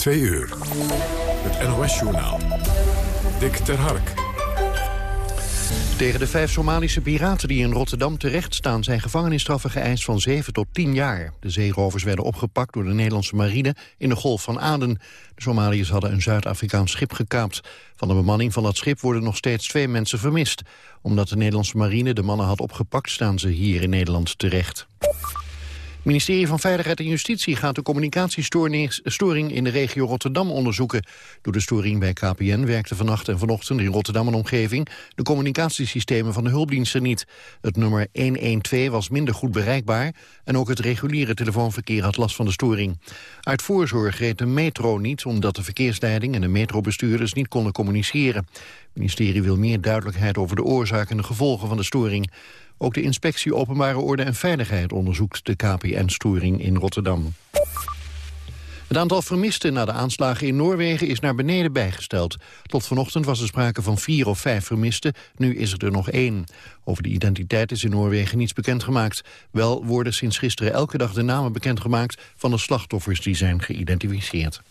Twee uur. Het NOS-journaal. Dick ter Hark. Tegen de vijf Somalische piraten die in Rotterdam terecht staan... zijn gevangenisstraffen geëist van 7 tot 10 jaar. De zeerovers werden opgepakt door de Nederlandse marine in de Golf van Aden. De Somaliërs hadden een Zuid-Afrikaans schip gekaapt. Van de bemanning van dat schip worden nog steeds twee mensen vermist. Omdat de Nederlandse marine de mannen had opgepakt... staan ze hier in Nederland terecht. Het ministerie van Veiligheid en Justitie gaat de communicatiestoring in de regio Rotterdam onderzoeken. Door de storing bij KPN werkten vannacht en vanochtend in Rotterdam en omgeving de communicatiesystemen van de hulpdiensten niet. Het nummer 112 was minder goed bereikbaar en ook het reguliere telefoonverkeer had last van de storing. Uit voorzorg reed de metro niet omdat de verkeersleiding en de metrobestuurders niet konden communiceren. Het ministerie wil meer duidelijkheid over de oorzaak en de gevolgen van de storing. Ook de Inspectie Openbare Orde en Veiligheid onderzoekt de KPN-storing in Rotterdam. Het aantal vermisten na de aanslagen in Noorwegen is naar beneden bijgesteld. Tot vanochtend was er sprake van vier of vijf vermisten, nu is er er nog één. Over de identiteit is in Noorwegen niets bekendgemaakt. Wel worden sinds gisteren elke dag de namen bekendgemaakt van de slachtoffers die zijn geïdentificeerd.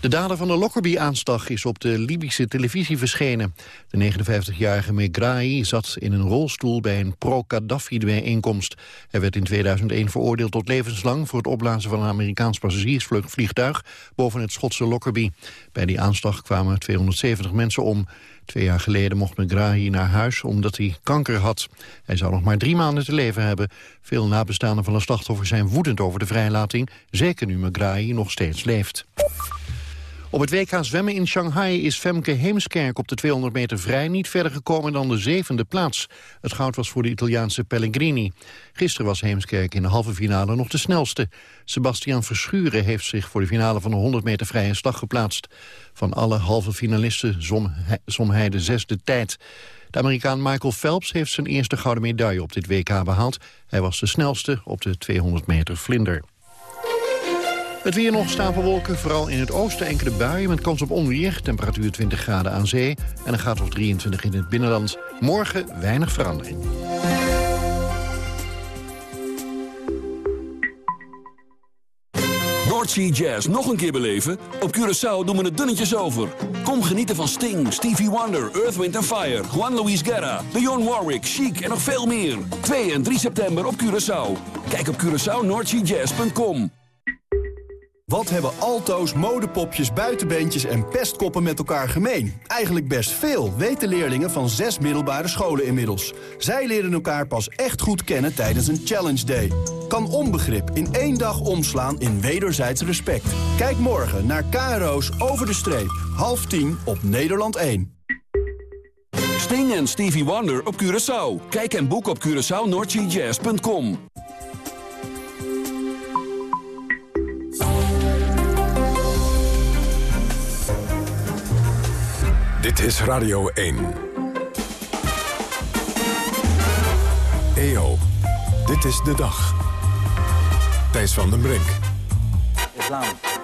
De dader van de Lockerbie-aanslag is op de Libische televisie verschenen. De 59-jarige Megrahi zat in een rolstoel bij een pro-Gaddafi-bijeenkomst. Hij werd in 2001 veroordeeld tot levenslang... voor het opblazen van een Amerikaans passagiersvliegtuig... boven het Schotse Lockerbie. Bij die aanslag kwamen 270 mensen om. Twee jaar geleden mocht Megrahi naar huis omdat hij kanker had. Hij zou nog maar drie maanden te leven hebben. Veel nabestaanden van de slachtoffer zijn woedend over de vrijlating... zeker nu Megrahi nog steeds leeft. Op het WK zwemmen in Shanghai is Femke Heemskerk op de 200 meter vrij niet verder gekomen dan de zevende plaats. Het goud was voor de Italiaanse Pellegrini. Gisteren was Heemskerk in de halve finale nog de snelste. Sebastian Verschuren heeft zich voor de finale van de 100 meter vrije slag geplaatst. Van alle halve finalisten zom hij de zesde tijd. De Amerikaan Michael Phelps heeft zijn eerste gouden medaille op dit WK behaald. Hij was de snelste op de 200 meter vlinder. Het weer nog stapelwolken, vooral in het oosten enkele buien... met kans op onweer, temperatuur 20 graden aan zee... en een graad of 23 in het binnenland. Morgen weinig verandering. Noordsea Jazz nog een keer beleven? Op Curaçao doen we het dunnetjes over. Kom genieten van Sting, Stevie Wonder, Earth, Wind Fire... Juan Luis Guerra, Dionne Warwick, Chic en nog veel meer. 2 en 3 september op Curaçao. Kijk op CuraçaoNoordseaJazz.com. Wat hebben alto's, modepopjes, buitenbeentjes en pestkoppen met elkaar gemeen? Eigenlijk best veel, weten leerlingen van zes middelbare scholen inmiddels. Zij leren elkaar pas echt goed kennen tijdens een Challenge Day. Kan onbegrip in één dag omslaan in wederzijds respect. Kijk morgen naar KRO's Over de Streep. Half tien op Nederland 1. Sting en Stevie Wonder op Curaçao. Kijk en boek op CuraçaoNordGJazz.com. Dit is Radio 1. EO, dit is de dag. Thijs van den Brink. Islam,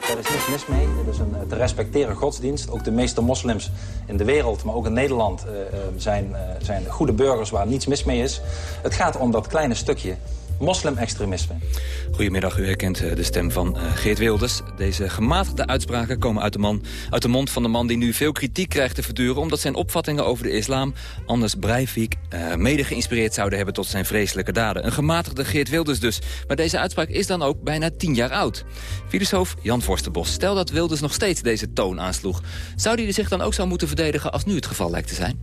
daar is niks mis mee. Het is een te respecteren godsdienst. Ook de meeste moslims in de wereld, maar ook in Nederland... Uh, zijn, uh, zijn goede burgers waar niets mis mee is. Het gaat om dat kleine stukje moslimextremisme. Goedemiddag, u herkent eh, de stem van uh, Geert Wilders. Deze gematigde uitspraken komen uit de, man, uit de mond van de man die nu veel kritiek krijgt te verduren... omdat zijn opvattingen over de islam Anders Breivik uh, mede geïnspireerd zouden hebben tot zijn vreselijke daden. Een gematigde Geert Wilders dus. Maar deze uitspraak is dan ook bijna tien jaar oud. Filosoof Jan Vorstenbos, stel dat Wilders nog steeds deze toon aansloeg. Zou hij zich dan ook zo moeten verdedigen als nu het geval lijkt te zijn?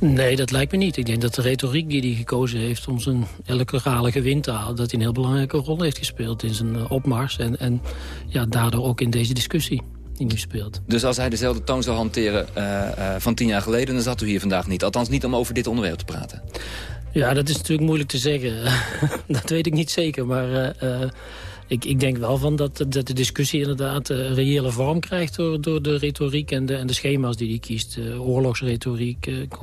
Nee, dat lijkt me niet. Ik denk dat de retoriek die hij gekozen heeft om zijn illegale wind te halen... dat hij een heel belangrijke rol heeft gespeeld in zijn uh, opmars. En, en ja, daardoor ook in deze discussie die nu speelt. Dus als hij dezelfde toon zou hanteren uh, uh, van tien jaar geleden... dan zat u hier vandaag niet. Althans niet om over dit onderwerp te praten. Ja, dat is natuurlijk moeilijk te zeggen. dat weet ik niet zeker, maar ik, ik denk wel van dat, dat de discussie inderdaad uh, reële vorm krijgt... door, door de retoriek en de, en de schema's die hij kiest. Uh, oorlogsretoriek. Uh, ik,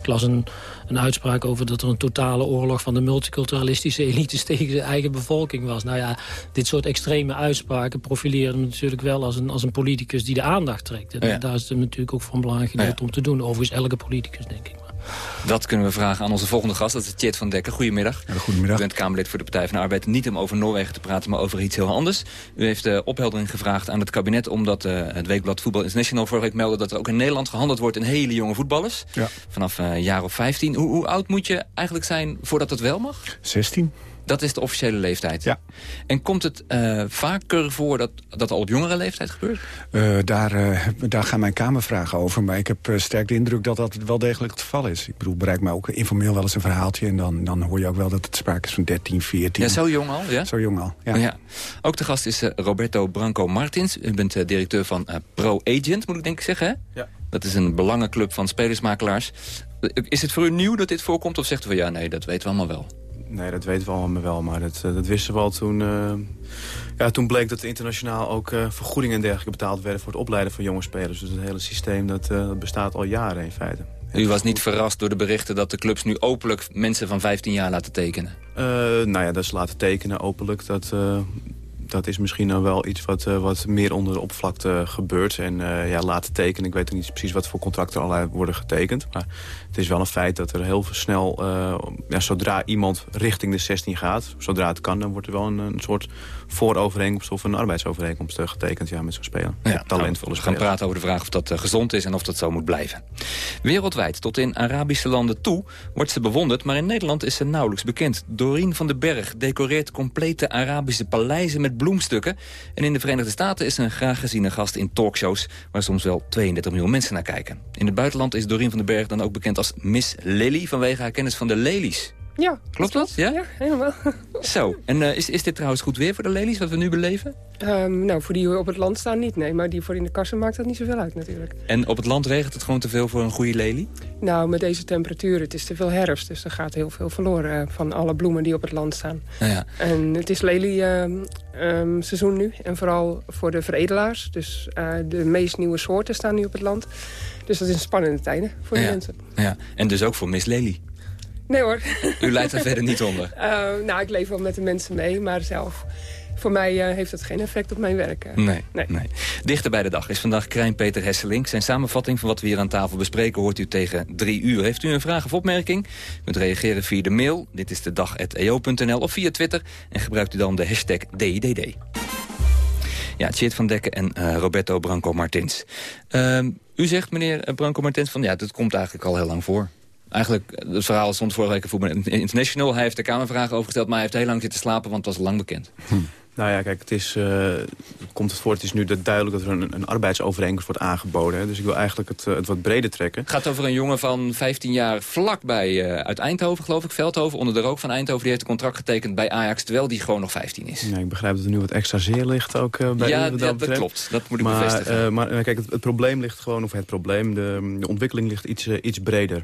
ik, las een, een uitspraak over dat er een totale oorlog... van de multiculturalistische elites tegen zijn eigen bevolking was. Nou ja, dit soort extreme uitspraken profileren hem natuurlijk wel... als een, als een politicus die de aandacht trekt. En daar is het natuurlijk ook van belangrijk om te doen. Overigens elke politicus, denk ik. Dat kunnen we vragen aan onze volgende gast. Dat is Tjeerd van Dekker. Goedemiddag. Ja, goedemiddag. U bent Kamerlid voor de Partij van de Arbeid. Niet om over Noorwegen te praten, maar over iets heel anders. U heeft uh, opheldering gevraagd aan het kabinet... omdat uh, het weekblad Voetbal International vorige week meldde... dat er ook in Nederland gehandeld wordt in hele jonge voetballers. Ja. Vanaf een jaar of 15. Hoe, hoe oud moet je eigenlijk zijn voordat het wel mag? 16. Dat is de officiële leeftijd. Ja. En komt het uh, vaker voor dat dat al op jongere leeftijd gebeurt? Uh, daar, uh, daar gaan mijn kamervragen over. Maar ik heb sterk de indruk dat dat wel degelijk het geval is. Ik bedoel, bereik mij ook informeel wel eens een verhaaltje... en dan, dan hoor je ook wel dat het sprake is van 13, 14. Ja, zo jong al? Ja? Zo jong al, ja. ja. Ook de gast is Roberto Branco Martins. U bent directeur van Pro Agent, moet ik denk ik zeggen, hè? Ja. Dat is een belangenclub van spelersmakelaars. Is het voor u nieuw dat dit voorkomt of zegt u van... ja, nee, dat weten we allemaal wel? Nee, dat weten we allemaal wel, maar dat, dat wisten we al toen... Uh, ja, toen bleek dat internationaal ook uh, vergoedingen en dergelijke betaald werden... voor het opleiden van jonge spelers. Dus het hele systeem dat, uh, dat bestaat al jaren in feite. U was niet verrast door de berichten dat de clubs nu openlijk mensen van 15 jaar laten tekenen? nou ja, dat ze laten tekenen openlijk, dat, dat is misschien dan wel iets wat, uh, wat meer onder de oppervlakte gebeurt. En uh, ja, laten tekenen, ik weet niet precies wat voor contracten allerlei worden getekend. Maar het is wel een feit dat er heel snel, uh, ja, zodra iemand richting de 16 gaat... zodra het kan, dan wordt er wel een, een soort voorovereenkomst of een arbeidsovereenkomst getekend ja, met zo'n speler. Ja, talentvolle we gaan praten over de vraag of dat gezond is en of dat zo moet blijven. Wereldwijd, tot in Arabische landen toe, wordt ze bewonderd... maar in Nederland is ze nauwelijks bekend. Doreen van den Berg decoreert complete Arabische paleizen met bloemstukken. En in de Verenigde Staten is ze een graag geziene gast in talkshows... waar soms wel 32 miljoen mensen naar kijken. In het buitenland is Doreen van den Berg dan ook bekend als Miss Lily... vanwege haar kennis van de lelies. Ja. Klopt dat? Ja? ja, helemaal. Zo. En uh, is, is dit trouwens goed weer voor de lelies, wat we nu beleven? Um, nou, voor die op het land staan niet, nee. Maar die voor in de kassen maakt dat niet zoveel uit natuurlijk. En op het land regent het gewoon te veel voor een goede lelie? Nou, met deze temperaturen, het is te veel herfst. Dus er gaat heel veel verloren uh, van alle bloemen die op het land staan. Nou ja. En het is lelieseizoen uh, um, nu. En vooral voor de veredelaars. Dus uh, de meest nieuwe soorten staan nu op het land. Dus dat is een spannende tijden voor ja. de mensen. Ja. En dus ook voor Miss Lely? Nee hoor. U leidt er verder niet onder? Uh, nou, ik leef wel met de mensen mee, maar zelf... Voor mij uh, heeft het geen effect op mijn werk. Uh. Nee, nee. nee. Dichter bij de dag is vandaag Krijn Peter Hesselink. Zijn samenvatting van wat we hier aan tafel bespreken hoort u tegen drie uur. Heeft u een vraag of opmerking? U kunt reageren via de mail. Dit is de dag.eo.nl of via Twitter. En gebruikt u dan de hashtag DIDD. Ja, Tjeerd van Dekken en Roberto Branco Martins. Uh, u zegt, meneer Branco Martins, van ja, dat komt eigenlijk al heel lang voor. Eigenlijk, het verhaal stond vorige week voor International. Hij heeft de Kamervragen overgesteld, maar hij heeft heel lang zitten slapen, want het was lang bekend. Hm. Nou ja, kijk, het is, uh, komt het voor. Het is nu duidelijk dat er een, een arbeidsovereenkomst wordt aangeboden. Hè. Dus ik wil eigenlijk het, het wat breder trekken. Het gaat over een jongen van 15 jaar vlakbij uh, uit Eindhoven, geloof ik. Veldhoven, onder de rook van Eindhoven. Die heeft een contract getekend bij Ajax, terwijl die gewoon nog 15 is. Ja, ik begrijp dat er nu wat extra zeer ligt ook uh, bij ja, u. Ja, dat klopt. Dat moet ik maar, bevestigen. maar kijk, het, het, probleem ligt gewoon, of het probleem, de, de ontwikkeling ligt iets, iets breder.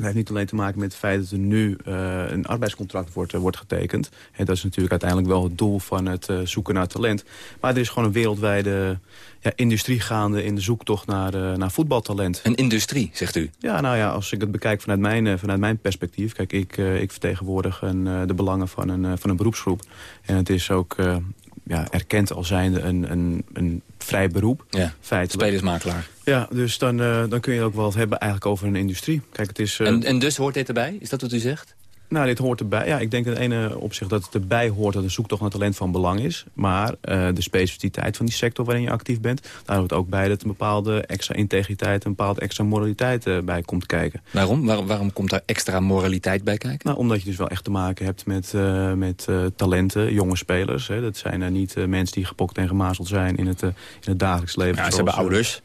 Het heeft niet alleen te maken met het feit dat er nu uh, een arbeidscontract wordt, uh, wordt getekend. En dat is natuurlijk uiteindelijk wel het doel van het uh, zoeken naar talent. Maar er is gewoon een wereldwijde ja, industrie gaande in de zoektocht naar, naar voetbaltalent. Een industrie, zegt u? Ja, nou ja, als ik het bekijk vanuit mijn, vanuit mijn perspectief. Kijk, ik, ik vertegenwoordig een, de belangen van een, van een beroepsgroep. En het is ook ja, erkend als zijnde een, een, een vrij beroep. Ja, feitelijk. spelersmakelaar. Ja, dus dan, uh, dan kun je ook wel wat hebben eigenlijk over een industrie. Kijk, het is, uh, en, en dus hoort dit erbij? Is dat wat u zegt? Nou, dit hoort erbij. Ja, ik denk in het ene opzicht dat het erbij hoort dat de zoektocht naar talent van belang is. Maar uh, de specificiteit van die sector waarin je actief bent... daar hoort ook bij dat een bepaalde extra integriteit... een bepaalde extra moraliteit uh, bij komt kijken. Waarom? Waar, waarom komt daar extra moraliteit bij kijken? Nou, omdat je dus wel echt te maken hebt met, uh, met talenten, jonge spelers. Hè. Dat zijn niet mensen die gepokt en gemazeld zijn in het, in het dagelijks leven. Ja, ze hebben ouders.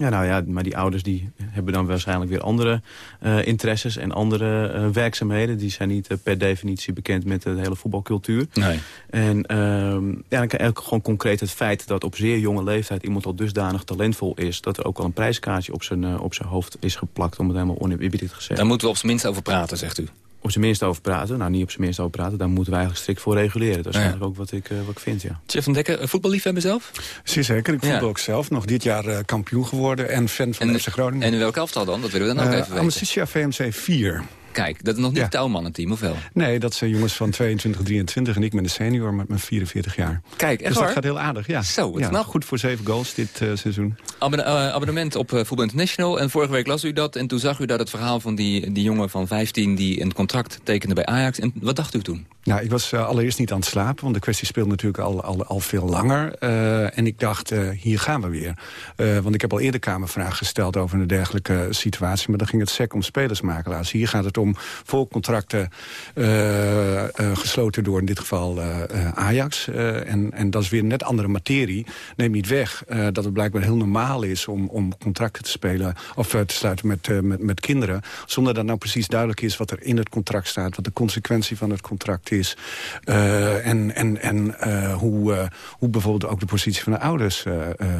Ja, nou ja, maar die ouders die hebben dan waarschijnlijk weer andere uh, interesses en andere uh, werkzaamheden. Die zijn niet uh, per definitie bekend met de hele voetbalcultuur. Nee. En ja, dan kan gewoon concreet het feit dat op zeer jonge leeftijd iemand al dusdanig talentvol is... dat er ook al een prijskaartje op zijn, op zijn hoofd is geplakt, om het helemaal oneerbiedig te zeggen. Daar moeten we op zijn minst over praten, zegt u. Op zijn minst over praten. Nou, niet op zijn minst over praten. Daar moeten we eigenlijk strikt voor reguleren. Dat is ja. eigenlijk ook wat ik, uh, wat ik vind, ja. Chef van Dekker, voetballiefhebber zelf? Zeer zeker. Ik voetbal ja. ook zelf. Nog dit jaar uh, kampioen geworden en fan van en, FC Groningen. En in welk elftal dan? Dat willen we dan ook uh, even weten. Amicitia VMC 4. Kijk, dat is nog niet ja. het touwmannenteam, of wel? Nee, dat zijn jongens van 22, 23 en ik ben de senior met mijn 44 jaar. Kijk, echt Dus dat gaat heel aardig, ja. Zo, wat ja, knap. Goed voor zeven goals dit uh, seizoen. abonnement op Voetbal International. En vorige week las u dat. En toen zag u dat het verhaal van die, die jongen van 15... die een contract tekende bij Ajax. En wat dacht u toen? Nou, ik was allereerst niet aan het slapen. Want de kwestie speelt natuurlijk al, al, al veel langer. en ik dacht, hier gaan we weer. want ik heb al eerder Kamervragen gesteld over een dergelijke situatie. Maar dan ging het sec om spelersmakelaars. Hier gaat het om volcontracten gesloten door in dit geval Ajax. en, en dat is weer een net andere materie. Neem niet weg dat het blijkbaar heel normaal is om, om contracten te spelen of te sluiten met, met, met kinderen. Zonder dat nou precies duidelijk is wat er in het contract staat. Wat de consequentie van het contract is. Uh, en en, en hoe, hoe bijvoorbeeld ook de positie van de ouders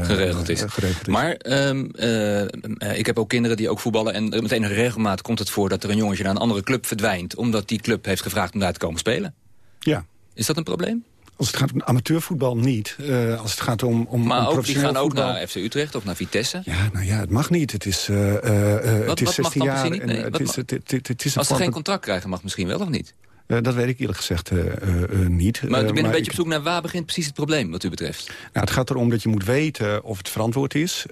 geregeld, is. geregeld is. Maar um, ik heb ook kinderen die ook voetballen. En meteen regelmatig komt het voor dat er een jongetje naar een andere club verdwijnt. Omdat die club heeft gevraagd om daar te komen spelen. Ja. Is dat een probleem? Als het gaat om amateurvoetbal niet. Uh, als het gaat om, om Maar om ook, die gaan ook naar FC Utrecht of naar Vitesse? Ja, nou ja, het mag niet. Het is, uh, uh, wat, het is 16 jaar. Nee, het is, het, het, het is als ze geen contract krijgen, mag misschien wel of niet? Uh, dat weet ik eerlijk gezegd uh, uh, niet. Maar ik ben een beetje op zoek naar waar begint precies het probleem wat u betreft? Nou, het gaat erom dat je moet weten of het verantwoord is.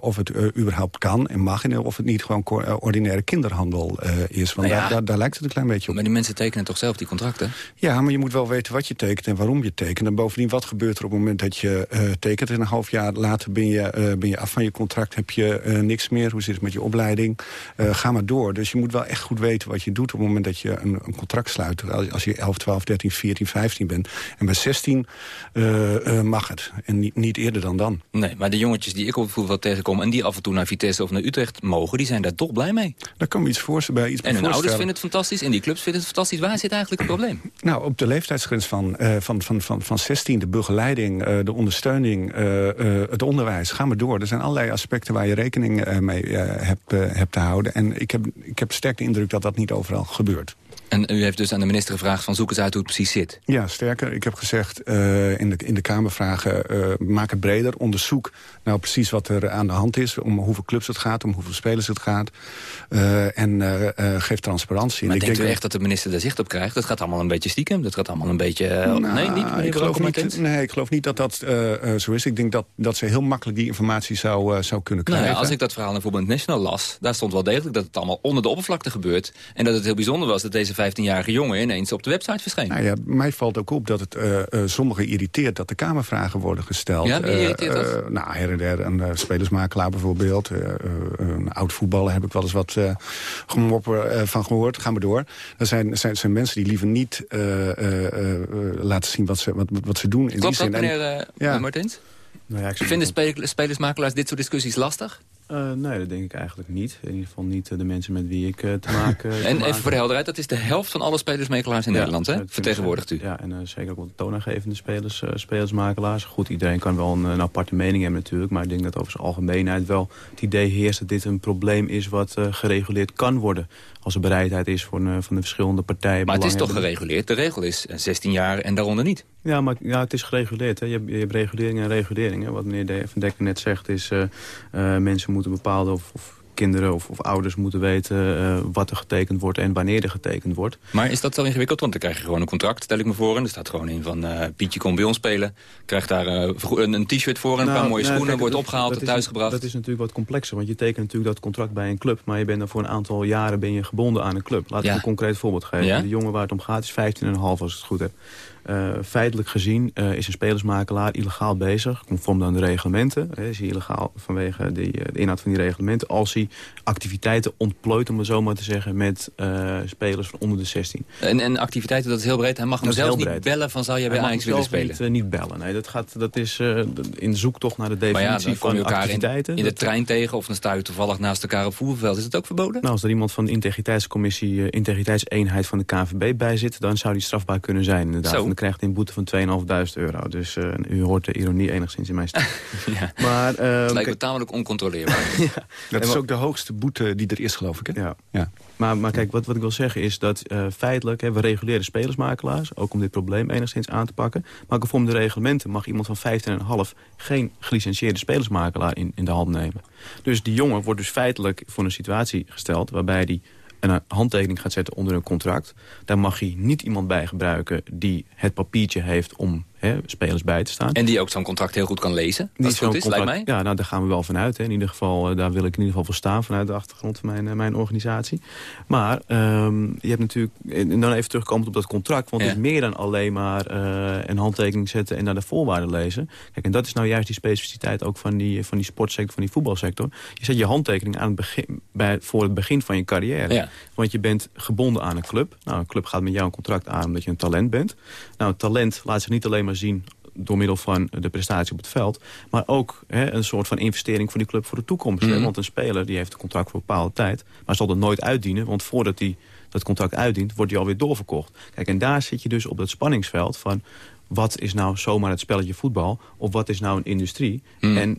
of het überhaupt kan en mag. En of het niet gewoon ordinaire kinderhandel is. Want nou ja, daar, daar, daar, lijkt het een klein beetje op. Maar die mensen tekenen toch zelf die contracten? Ja, maar je moet wel weten wat je tekent en waarom je tekent. En bovendien, wat gebeurt er op het moment dat je tekent? En een half jaar later ben je, ben je af van je contract. Heb je niks meer. Hoe zit het met je opleiding? ga maar door. Dus je moet wel echt goed weten wat je doet op het moment dat je een, een contract sluiten. Als je 11, 12, 13, 14, 15 bent. En bij 16 uh, uh, mag het. En niet, niet eerder dan dan. Nee, maar de jongetjes die ik op het voetbal tegenkom... en die af en toe naar Vitesse of naar Utrecht mogen... die zijn daar toch blij mee. Daar kan me iets voor, bij iets En hun ouders vinden het fantastisch en die clubs vinden het fantastisch. Waar zit eigenlijk het probleem? Nou, op de leeftijdsgrens van, uh, van, van, van, van 16, de begeleiding, de ondersteuning, het onderwijs. Ga maar door. Er zijn allerlei aspecten waar je rekening mee hebt, hebt te houden. En ik heb, ik heb sterk de indruk dat dat niet overal gebeurt. En u heeft dus aan de minister gevraagd van zoek eens uit hoe het precies zit. Ja, sterker. Ik heb gezegd uh, in, de, in de Kamervragen... Uh, maak het breder, onderzoek nou precies wat er aan de hand is... om hoeveel clubs het gaat, om hoeveel spelers het gaat. Uh, en geef transparantie. Maar en denkt denk u echt dat de minister daar zicht op krijgt? Dat gaat allemaal een beetje stiekem? Dat gaat allemaal een beetje... Nou, nee, niet? Ik geloof niet, nee, ik geloof niet dat dat zo is. Ik denk dat, dat ze heel makkelijk die informatie zou, zou kunnen krijgen. Nou ja, als ik dat verhaal in Voetbal National las... daar stond wel degelijk dat het allemaal onder de oppervlakte gebeurt. En dat het heel bijzonder was dat deze 15-jarige jongen ineens op de website verscheen. Nou ja, mij valt ook op dat het uh, uh, sommigen irriteert dat de Kamervragen worden gesteld. Ja, wie irriteert dat? nou, her en der, een spelersmakelaar bijvoorbeeld. een oud voetballer heb ik wel eens wat gemopper van gehoord. Gaan we door. Er zijn, zijn, zijn mensen die liever niet laten zien wat ze, wat, wat ze doen. In Klopt die dat, zin. meneer ja. Martins? Nou ja, Vinden spelersmakelaars dit soort discussies lastig? Uh, nee, dat denk ik eigenlijk niet. In ieder geval niet uh, de mensen met wie ik uh, te maken En te even voor de helderheid, dat is de helft van alle spelersmakelaars in ja, Nederland, hè? Vertegenwoordigt u. Ja, en zeker ook de toonaangevende spelers, spelersmakelaars. Goed, iedereen kan wel een, een, aparte mening hebben natuurlijk. Maar ik denk dat over zijn algemeenheid wel het idee heerst dat dit een probleem is wat gereguleerd kan worden als er bereidheid is voor, van de verschillende partijen. Maar het is toch gereguleerd? De regel is 16 jaar en daaronder niet. Ja, maar ja, het is gereguleerd. Hè. Je, hebt, je hebt reguleringen en reguleringen. Wat meneer Van Dekker net zegt is... Uh, uh, mensen moeten bepaalde... Of, of kinderen of, of, ouders moeten weten uh, wat er getekend wordt en wanneer er getekend wordt. Maar is dat zo ingewikkeld? Want dan krijg je gewoon een contract, stel ik me voor. En er staat gewoon in van uh, Pietje komt bij ons spelen. Krijgt daar uh, een, een t-shirt voor en nou, een paar mooie nou, schoenen. Kijk, wordt opgehaald en thuisgebracht. Dat is natuurlijk wat complexer. Want je tekent natuurlijk dat contract bij een club. Maar je bent dan voor een aantal jaren ben je gebonden aan een club. Laat ik ja. een concreet voorbeeld geven. Ja? De jongen waar het om gaat is 15,5 als ik het goed heb. Uh, feitelijk gezien uh, is een spelersmakelaar illegaal bezig, conform dan de reglementen. Uh, is hij illegaal vanwege die, de inhoud van die reglementen... als hij activiteiten ontplooit, om het zo maar te zeggen... met spelers van onder de 16. En, en activiteiten, dat is heel breed. Hij mag hem zelfs niet bellen van zou jij bij Ajax willen spelen? Niet, niet bellen, nee. Dat, gaat, dat is in de zoektocht naar de definitie ja, van activiteiten. In, in de trein tegen of dan sta je toevallig naast elkaar op voetbalveld. Is het ook verboden? Nou, als er iemand van de integriteitscommissie, integriteitseenheid van de KNVB bij zit... dan zou die strafbaar kunnen zijn, inderdaad. Zo krijgt een boete van 2.500 euro. Dus uh, u hoort de ironie enigszins in mijn stem. ja. maar, uh, het lijkt me tamelijk oncontroleerbaar. ja. Dat is ook de hoogste boete die er is, geloof ik. Hè? Ja. ja. Maar, maar kijk, wat, wat ik wil zeggen is dat uh, feitelijk... Hè, we reguleren spelersmakelaars, ook om dit probleem enigszins aan te pakken. Maar conform de reglementen mag iemand van 15,5... geen gelicentieerde spelersmakelaar in, in de hand nemen. Dus die jongen wordt dus feitelijk voor een situatie gesteld... waarbij die een handtekening gaat zetten onder een contract... daar mag hij niet iemand bij gebruiken die het papiertje heeft om hè, spelers bij te staan. En die ook zo'n contract heel goed kan lezen, goed is, lijkt mij. Ja, nou, daar gaan we wel vanuit. Hè. In ieder geval, uh, daar wil ik in ieder geval voor staan... vanuit de achtergrond van mijn, uh, mijn organisatie. Maar um, je hebt natuurlijk... En dan even terugkomend op dat contract... want ja. het is meer dan alleen maar uh, een handtekening zetten... en naar de voorwaarden lezen. Kijk, en dat is nou juist die specificiteit ook van die, van die sportsector... van die voetbalsector. Je zet je handtekening aan het begin, bij, voor het begin van je carrière. Ja. Want je bent gebonden aan een club. Nou, een club gaat met jou een contract aan omdat je een talent bent. Nou, het talent laat zich niet alleen maar zien door middel van de prestatie op het veld. Maar ook hè, een soort van investering voor die club voor de toekomst. Mm. Want een speler die heeft een contract voor een bepaalde tijd... maar zal dat nooit uitdienen, want voordat hij dat contract uitdient... wordt hij alweer doorverkocht. Kijk, en daar zit je dus op het spanningsveld van... wat is nou zomaar het spelletje voetbal of wat is nou een industrie? Mm. En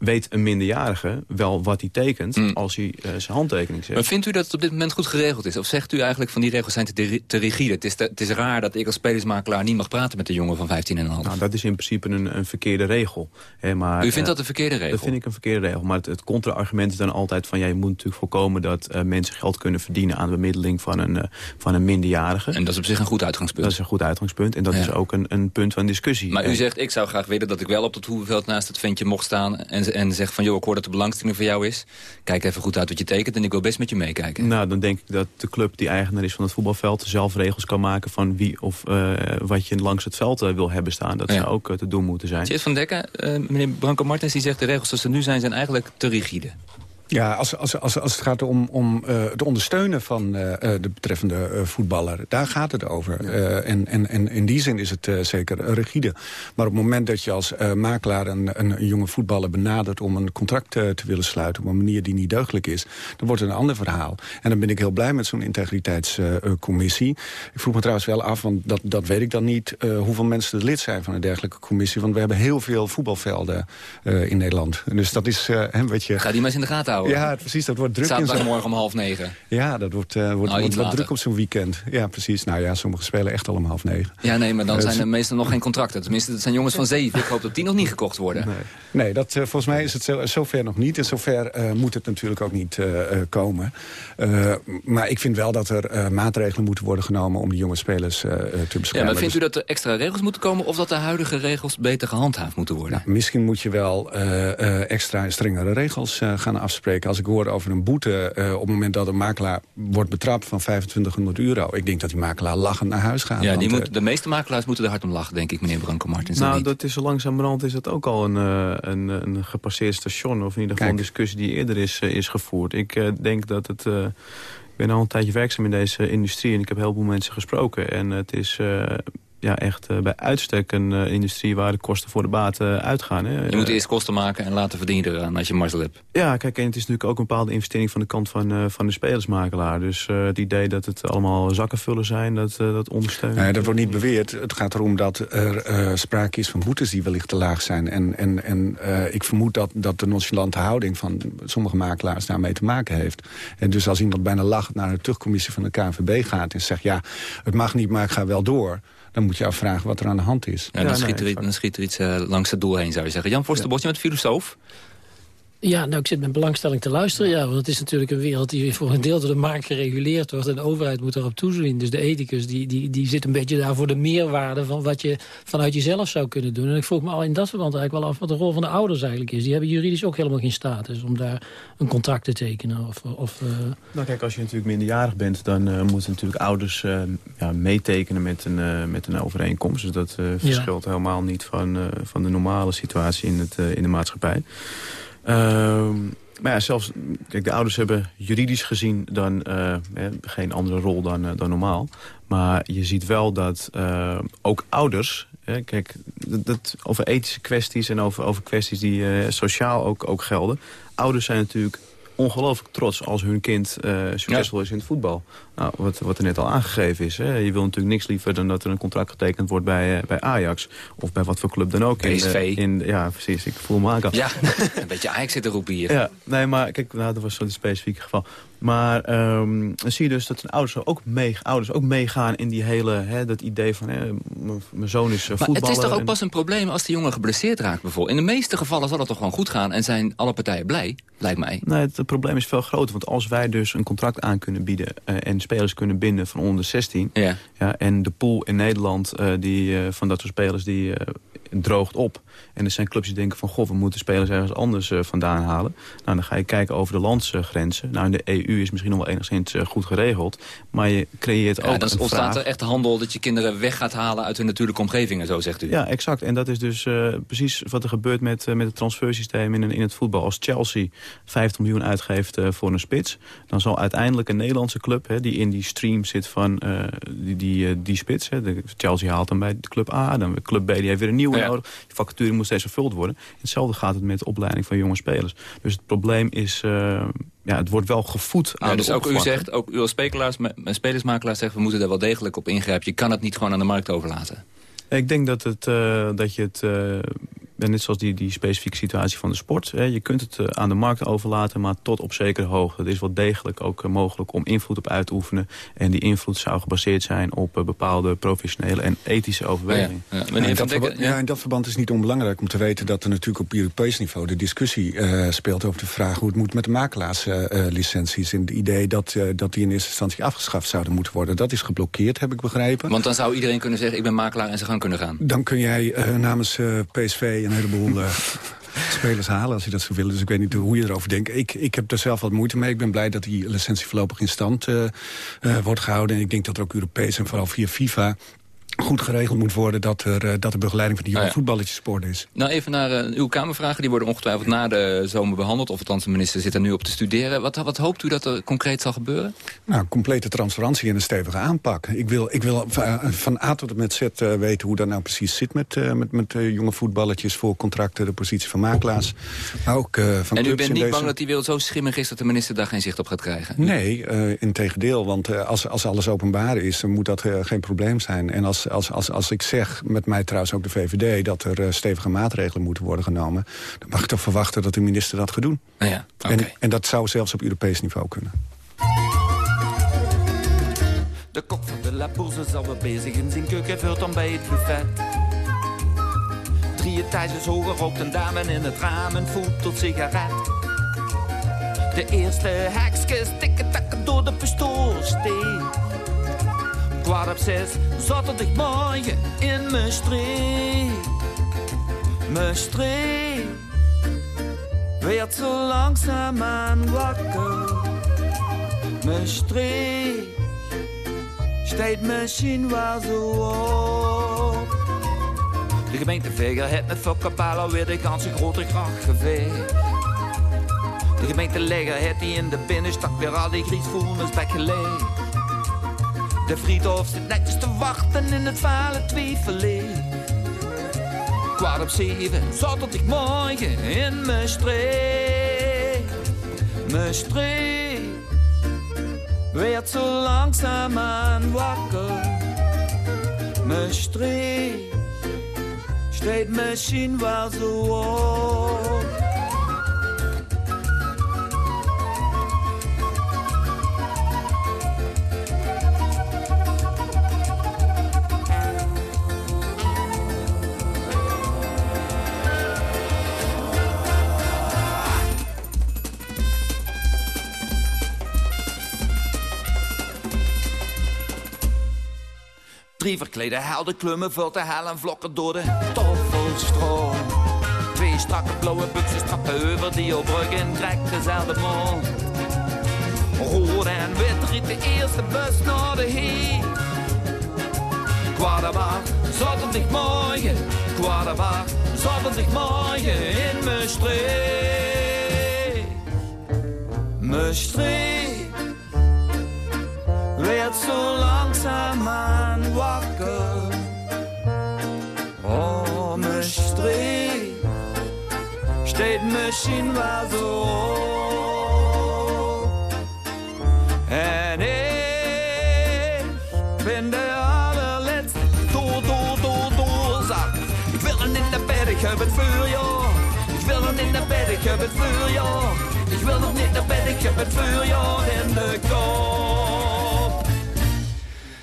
weet een minderjarige wel wat hij tekent mm. als hij uh, zijn handtekening zet. Maar vindt u dat het op dit moment goed geregeld is? Of zegt u eigenlijk van die regels zijn te, te rigide? Het is, te, het is raar dat ik als spelersmakelaar niet mag praten met een jongen van 15,5. Nou, dat is in principe een, een verkeerde regel. He, maar, u vindt dat een verkeerde regel? Dat vind ik een verkeerde regel. Maar het, het contra-argument is dan altijd van... Ja, je moet natuurlijk voorkomen dat uh, mensen geld kunnen verdienen... aan de bemiddeling van een, van een minderjarige. En dat is op zich een goed uitgangspunt. Dat is een goed uitgangspunt. En dat ja. is ook een, een punt van discussie. Maar u zegt, ik zou graag willen dat ik wel op het hoeveld naast het ventje mocht staan... en, en zeg van, joh, ik hoor dat de belangstelling voor jou is. Kijk even goed uit wat je tekent en ik wil best met je meekijken. Nou, dan denk ik dat de club die eigenaar is van het voetbalveld... zelf regels kan maken van wie of uh, wat je langs het veld uh, wil hebben staan. Dat ja. zou ook uh, te doen moeten zijn. Tjeerd van Dekken, meneer Branko Martens, die zegt... de regels zoals ze nu zijn, zijn eigenlijk te rigide. Ja, als, als, als, als het gaat om, om uh, het ondersteunen van uh, de betreffende uh, voetballer... daar gaat het over. Ja. en, en, en in die zin is het zeker rigide. Maar op het moment dat je als makelaar een, een, jonge voetballer benadert... om een contract te willen sluiten op een manier die niet deugdelijk is... dan wordt het een ander verhaal. En dan ben ik heel blij met zo'n integriteitscommissie. ik vroeg me trouwens wel af, want dat, dat weet ik dan niet... hoeveel mensen er lid zijn van een dergelijke commissie. Want we hebben heel veel voetbalvelden in Nederland. Dus dat is... een beetje... Ga die maar eens in de gaten houden. Ja, precies. Dat wordt druk. Zaterdagmorgen om half negen. Ja, dat wordt, uh, wordt, nou, wordt wat druk op zo'n weekend. Ja, precies. Nou ja, sommige spelen echt al om half negen. Ja, nee, maar dan uh, zijn er meestal nog geen contracten. Tenminste, het zijn jongens van zeven. Ik hoop dat die nog niet gekocht worden. Nee, nee dat, uh, volgens mij is het zo, zover nog niet. En zover moet het natuurlijk ook niet komen. maar ik vind wel dat er maatregelen moeten worden genomen... om die jonge spelers te beschermen. Ja, maar vindt u dat er extra regels moeten komen... of dat de huidige regels beter gehandhaafd moeten worden? Nou, misschien moet je wel extra strengere regels gaan afspreken als ik hoor over een boete uh, op het moment dat een makelaar wordt betrapt van 2500 euro. Ik denk dat die makelaar lachend naar huis gaat. Ja, die moet, de meeste makelaars moeten er hard om lachen, denk ik, meneer Branko Martins. Nou, dat is zo langzamerhand is dat ook al een, uh, een, een gepasseerd station. Of in ieder geval een discussie die eerder is, is gevoerd. Ik uh, denk dat het... ik ben al een tijdje werkzaam in deze industrie en ik heb heel veel mensen gesproken. En het is ja, echt uh, bij uitstek een uh, industrie waar de kosten voor de baat uh, uitgaan. Hè. Je moet eerst kosten maken en laten verdienen eraan als je mazzel hebt. Ja, kijk, en het is natuurlijk ook een bepaalde investering van de kant van, van de spelersmakelaar. Dus het idee dat het allemaal zakkenvullen zijn, dat, dat ondersteunt. Nee, dat wordt niet beweerd. Het gaat erom dat er sprake is van boetes die wellicht te laag zijn. En, en, en ik vermoed dat, dat de nonchalante houding van sommige makelaars daarmee te maken heeft. En dus als iemand bijna lachend naar de terugcommissie van de KNVB gaat en zegt... ja, het mag niet, maar ik ga wel door dan moet je afvragen wat er aan de hand is. Ja, dan, ja, schiet nee, er, dan, schiet er, iets uh, langs het doel heen, zou je zeggen. Jan Forsterbos, ja. je bent filosoof. Ja, nou, ik zit met belangstelling te luisteren. Ja, want het is natuurlijk een wereld die voor een deel door de markt gereguleerd wordt. En de overheid moet erop toezien. Dus de ethicus die, die, die zit een beetje daar voor de meerwaarde... van wat je vanuit jezelf zou kunnen doen. En ik vroeg me al in dat verband eigenlijk wel af... wat de rol van de ouders eigenlijk is. Die hebben juridisch ook helemaal geen status om daar een contract te tekenen. Of, of, uh... Nou kijk, als je natuurlijk minderjarig bent... dan uh, moeten natuurlijk ouders uh, ja, meetekenen met een, met een overeenkomst. Dus dat verschilt ja. helemaal niet van, van de normale situatie in, het, in de maatschappij. Uh, maar ja, zelfs, kijk, de ouders hebben juridisch gezien dan uh, geen andere rol dan, uh, dan normaal. Maar je ziet wel dat uh, ook ouders, kijk, dat, over ethische kwesties en over, over kwesties die sociaal ook, ook gelden. Ouders zijn natuurlijk ongelooflijk trots als hun kind uh, succesvol ja. is in het voetbal. Nou, wat, wat er net al aangegeven is. Hè. Je wil natuurlijk niks liever dan dat er een contract getekend wordt bij, uh, bij Ajax. Of bij wat voor club dan ook. PSV. In, in, ja, precies. Ik voel me aan. Ja, een beetje Ajax zitten roepen hier. Ja, nee, maar kijk, nou, dat was zo'n specifiek geval. Maar ehm, dan zie je dus dat de ouders ook, mee, ouders ook meegaan in die hele, hè, dat idee van hè, mijn zoon is uh, Maar het is toch ook pas een probleem als de jongen geblesseerd raakt bijvoorbeeld. In de meeste gevallen zal het toch gewoon goed gaan en zijn alle partijen blij, lijkt mij. Nee, het, probleem is veel groter. Want als wij dus een contract aan kunnen bieden uh, en spelers kunnen binden van onder 16... Ja. Ja, en de pool in Nederland uh, die, van dat soort spelers die droogt op. En er zijn clubs die denken van, goh, we moeten spelers ergens anders uh, vandaan halen. Nou, dan ga je kijken over de landsgrenzen. Nou, in de EU is misschien nog wel enigszins uh, goed geregeld. Maar je creëert ja, ook dan ontstaat er echt handel dat je kinderen weg gaat halen uit hun natuurlijke omgevingen, zo zegt u. Ja, exact. En dat is dus uh, precies wat er gebeurt met, met het transfersysteem in, in het voetbal. Als Chelsea 50 miljoen uitgeeft voor een spits, dan zal uiteindelijk een Nederlandse club, hè, die in die stream zit van die, die, die spits, hè, de Chelsea haalt dan bij de club A, dan club B, die heeft weer een nieuwe ja. nodig. Die vacature moet steeds vervuld worden. Hetzelfde gaat het met de opleiding van jonge spelers. Dus het probleem is... Uh, ja, het wordt wel gevoed aan ja, Dus ook u zegt, ook u als spelers, spelersmakelaar zegt... we moeten er wel degelijk op ingrijpen. Je kan het niet gewoon aan de markt overlaten. Ik denk dat, het, uh, dat je het uh, net zoals die, die specifieke situatie van de sport. Hè, je kunt het uh, aan de markt overlaten, maar tot op zekere hoogte. Het is wel degelijk ook uh, mogelijk om invloed op uit te oefenen. En die invloed zou gebaseerd zijn op uh, bepaalde professionele en ethische overwegingen. Ja, ja. in, dat verband, ja. in dat verband is niet onbelangrijk om te weten... dat er natuurlijk op Europees niveau de discussie speelt over de vraag... hoe het moet met de makelaarslicenties. en het idee dat, dat die in eerste instantie afgeschaft zouden moeten worden. Dat is geblokkeerd, heb ik begrepen. Want dan zou iedereen kunnen zeggen, ik ben makelaar en ze gaan kunnen gaan. Dan kun jij namens PSV een heleboel uh, spelers halen als je dat zou willen. Dus ik weet niet hoe je erover denkt. Ik, ik heb er zelf wat moeite mee. Ik ben blij dat die licentie voorlopig in stand uh, uh, wordt gehouden. En ik denk dat er ook Europees en vooral via FIFA goed geregeld moet worden dat er, uh, dat de begeleiding van die jonge ja. voetballetjesport is. Nou, even naar uh, uw Kamervragen. Die worden ongetwijfeld na de zomer behandeld. Of althans, de minister zit er nu op te studeren. Wat, wat hoopt u dat er concreet zal gebeuren? Nou, complete transparantie en een stevige aanpak. Ik wil, ik wil van A tot met Z uh, weten hoe dat nou precies zit... met, met, met jonge voetballetjes voor contracten, de positie van makelaars. Maar ook van En u bent niet deze... bang dat die wereld zo schimmig is... dat de minister daar geen zicht op gaat krijgen? Nee, in tegendeel. Want als, als alles openbaar is, dan moet dat geen probleem zijn. En als als, als, als ik zeg, met mij trouwens ook de VVD... dat er uh, stevige maatregelen moeten worden genomen... dan mag ik toch verwachten dat de minister dat gaat doen. Ja, okay. en, en dat zou zelfs op Europees niveau kunnen. De kok van de La Bourse is alweer bezig in zijn keuken vult dan bij het buffet. Drie etages hoger rookt een dame in het raam en voelt tot sigaret. De eerste hekjes tikken takken door de pistoolsteek kwart op zes zaterdagmorgen in mijn streek. Mijn streek werd zo langzaamaan wakker. Mijn streek misschien wel zo op. De gemeente Veger heeft met Fokkapalo weer de ganse grote gracht geveegd. De gemeente Legger heeft die in de binnenstad weer al die griesvoelens weggelegd. De friedhof zit netjes te wachten in het vale twijfelleer. Kwart op zeven, zaterdagmorgen in mijn streek. Mijn streek werd zo langzaamaan wakker. Mijn streek steekt misschien wel zo. Drie verklede helden klummen vult de hel en vlokken door de toffelstroom. Twee strakke blauwe buksen trappen over die opbrug in trekt dezelfde mond. Rood en wit riet de eerste bus naar de heer. Kwaadabaar, zaterdagmorgen, kwaadabaar, zaterdagmorgen in mijn streek. Mijn streek werd zo langzaamaan wakker. Oh, mijn streek steekt misschien wel zo op. En ik ben de allerlaatste door, door, door, doorzak. Ik wil in de berg op het vuur, joh. Ik wil nog niet naar bed, ik heb het vuurjaar. Ik wil nog niet naar bed, ik heb het vuurjaar in de kop.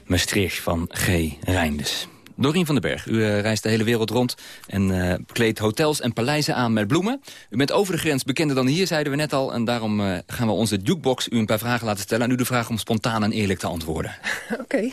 Maastricht van G. Reinders. Dorien van den Berg, u uh, reist de hele wereld rond en uh, kleedt hotels en paleizen aan met bloemen. U bent over de grens bekender dan hier, zeiden we net al. En daarom uh, gaan we onze jukebox u een paar vragen laten stellen. En u de vraag om spontaan en eerlijk te antwoorden. Oké.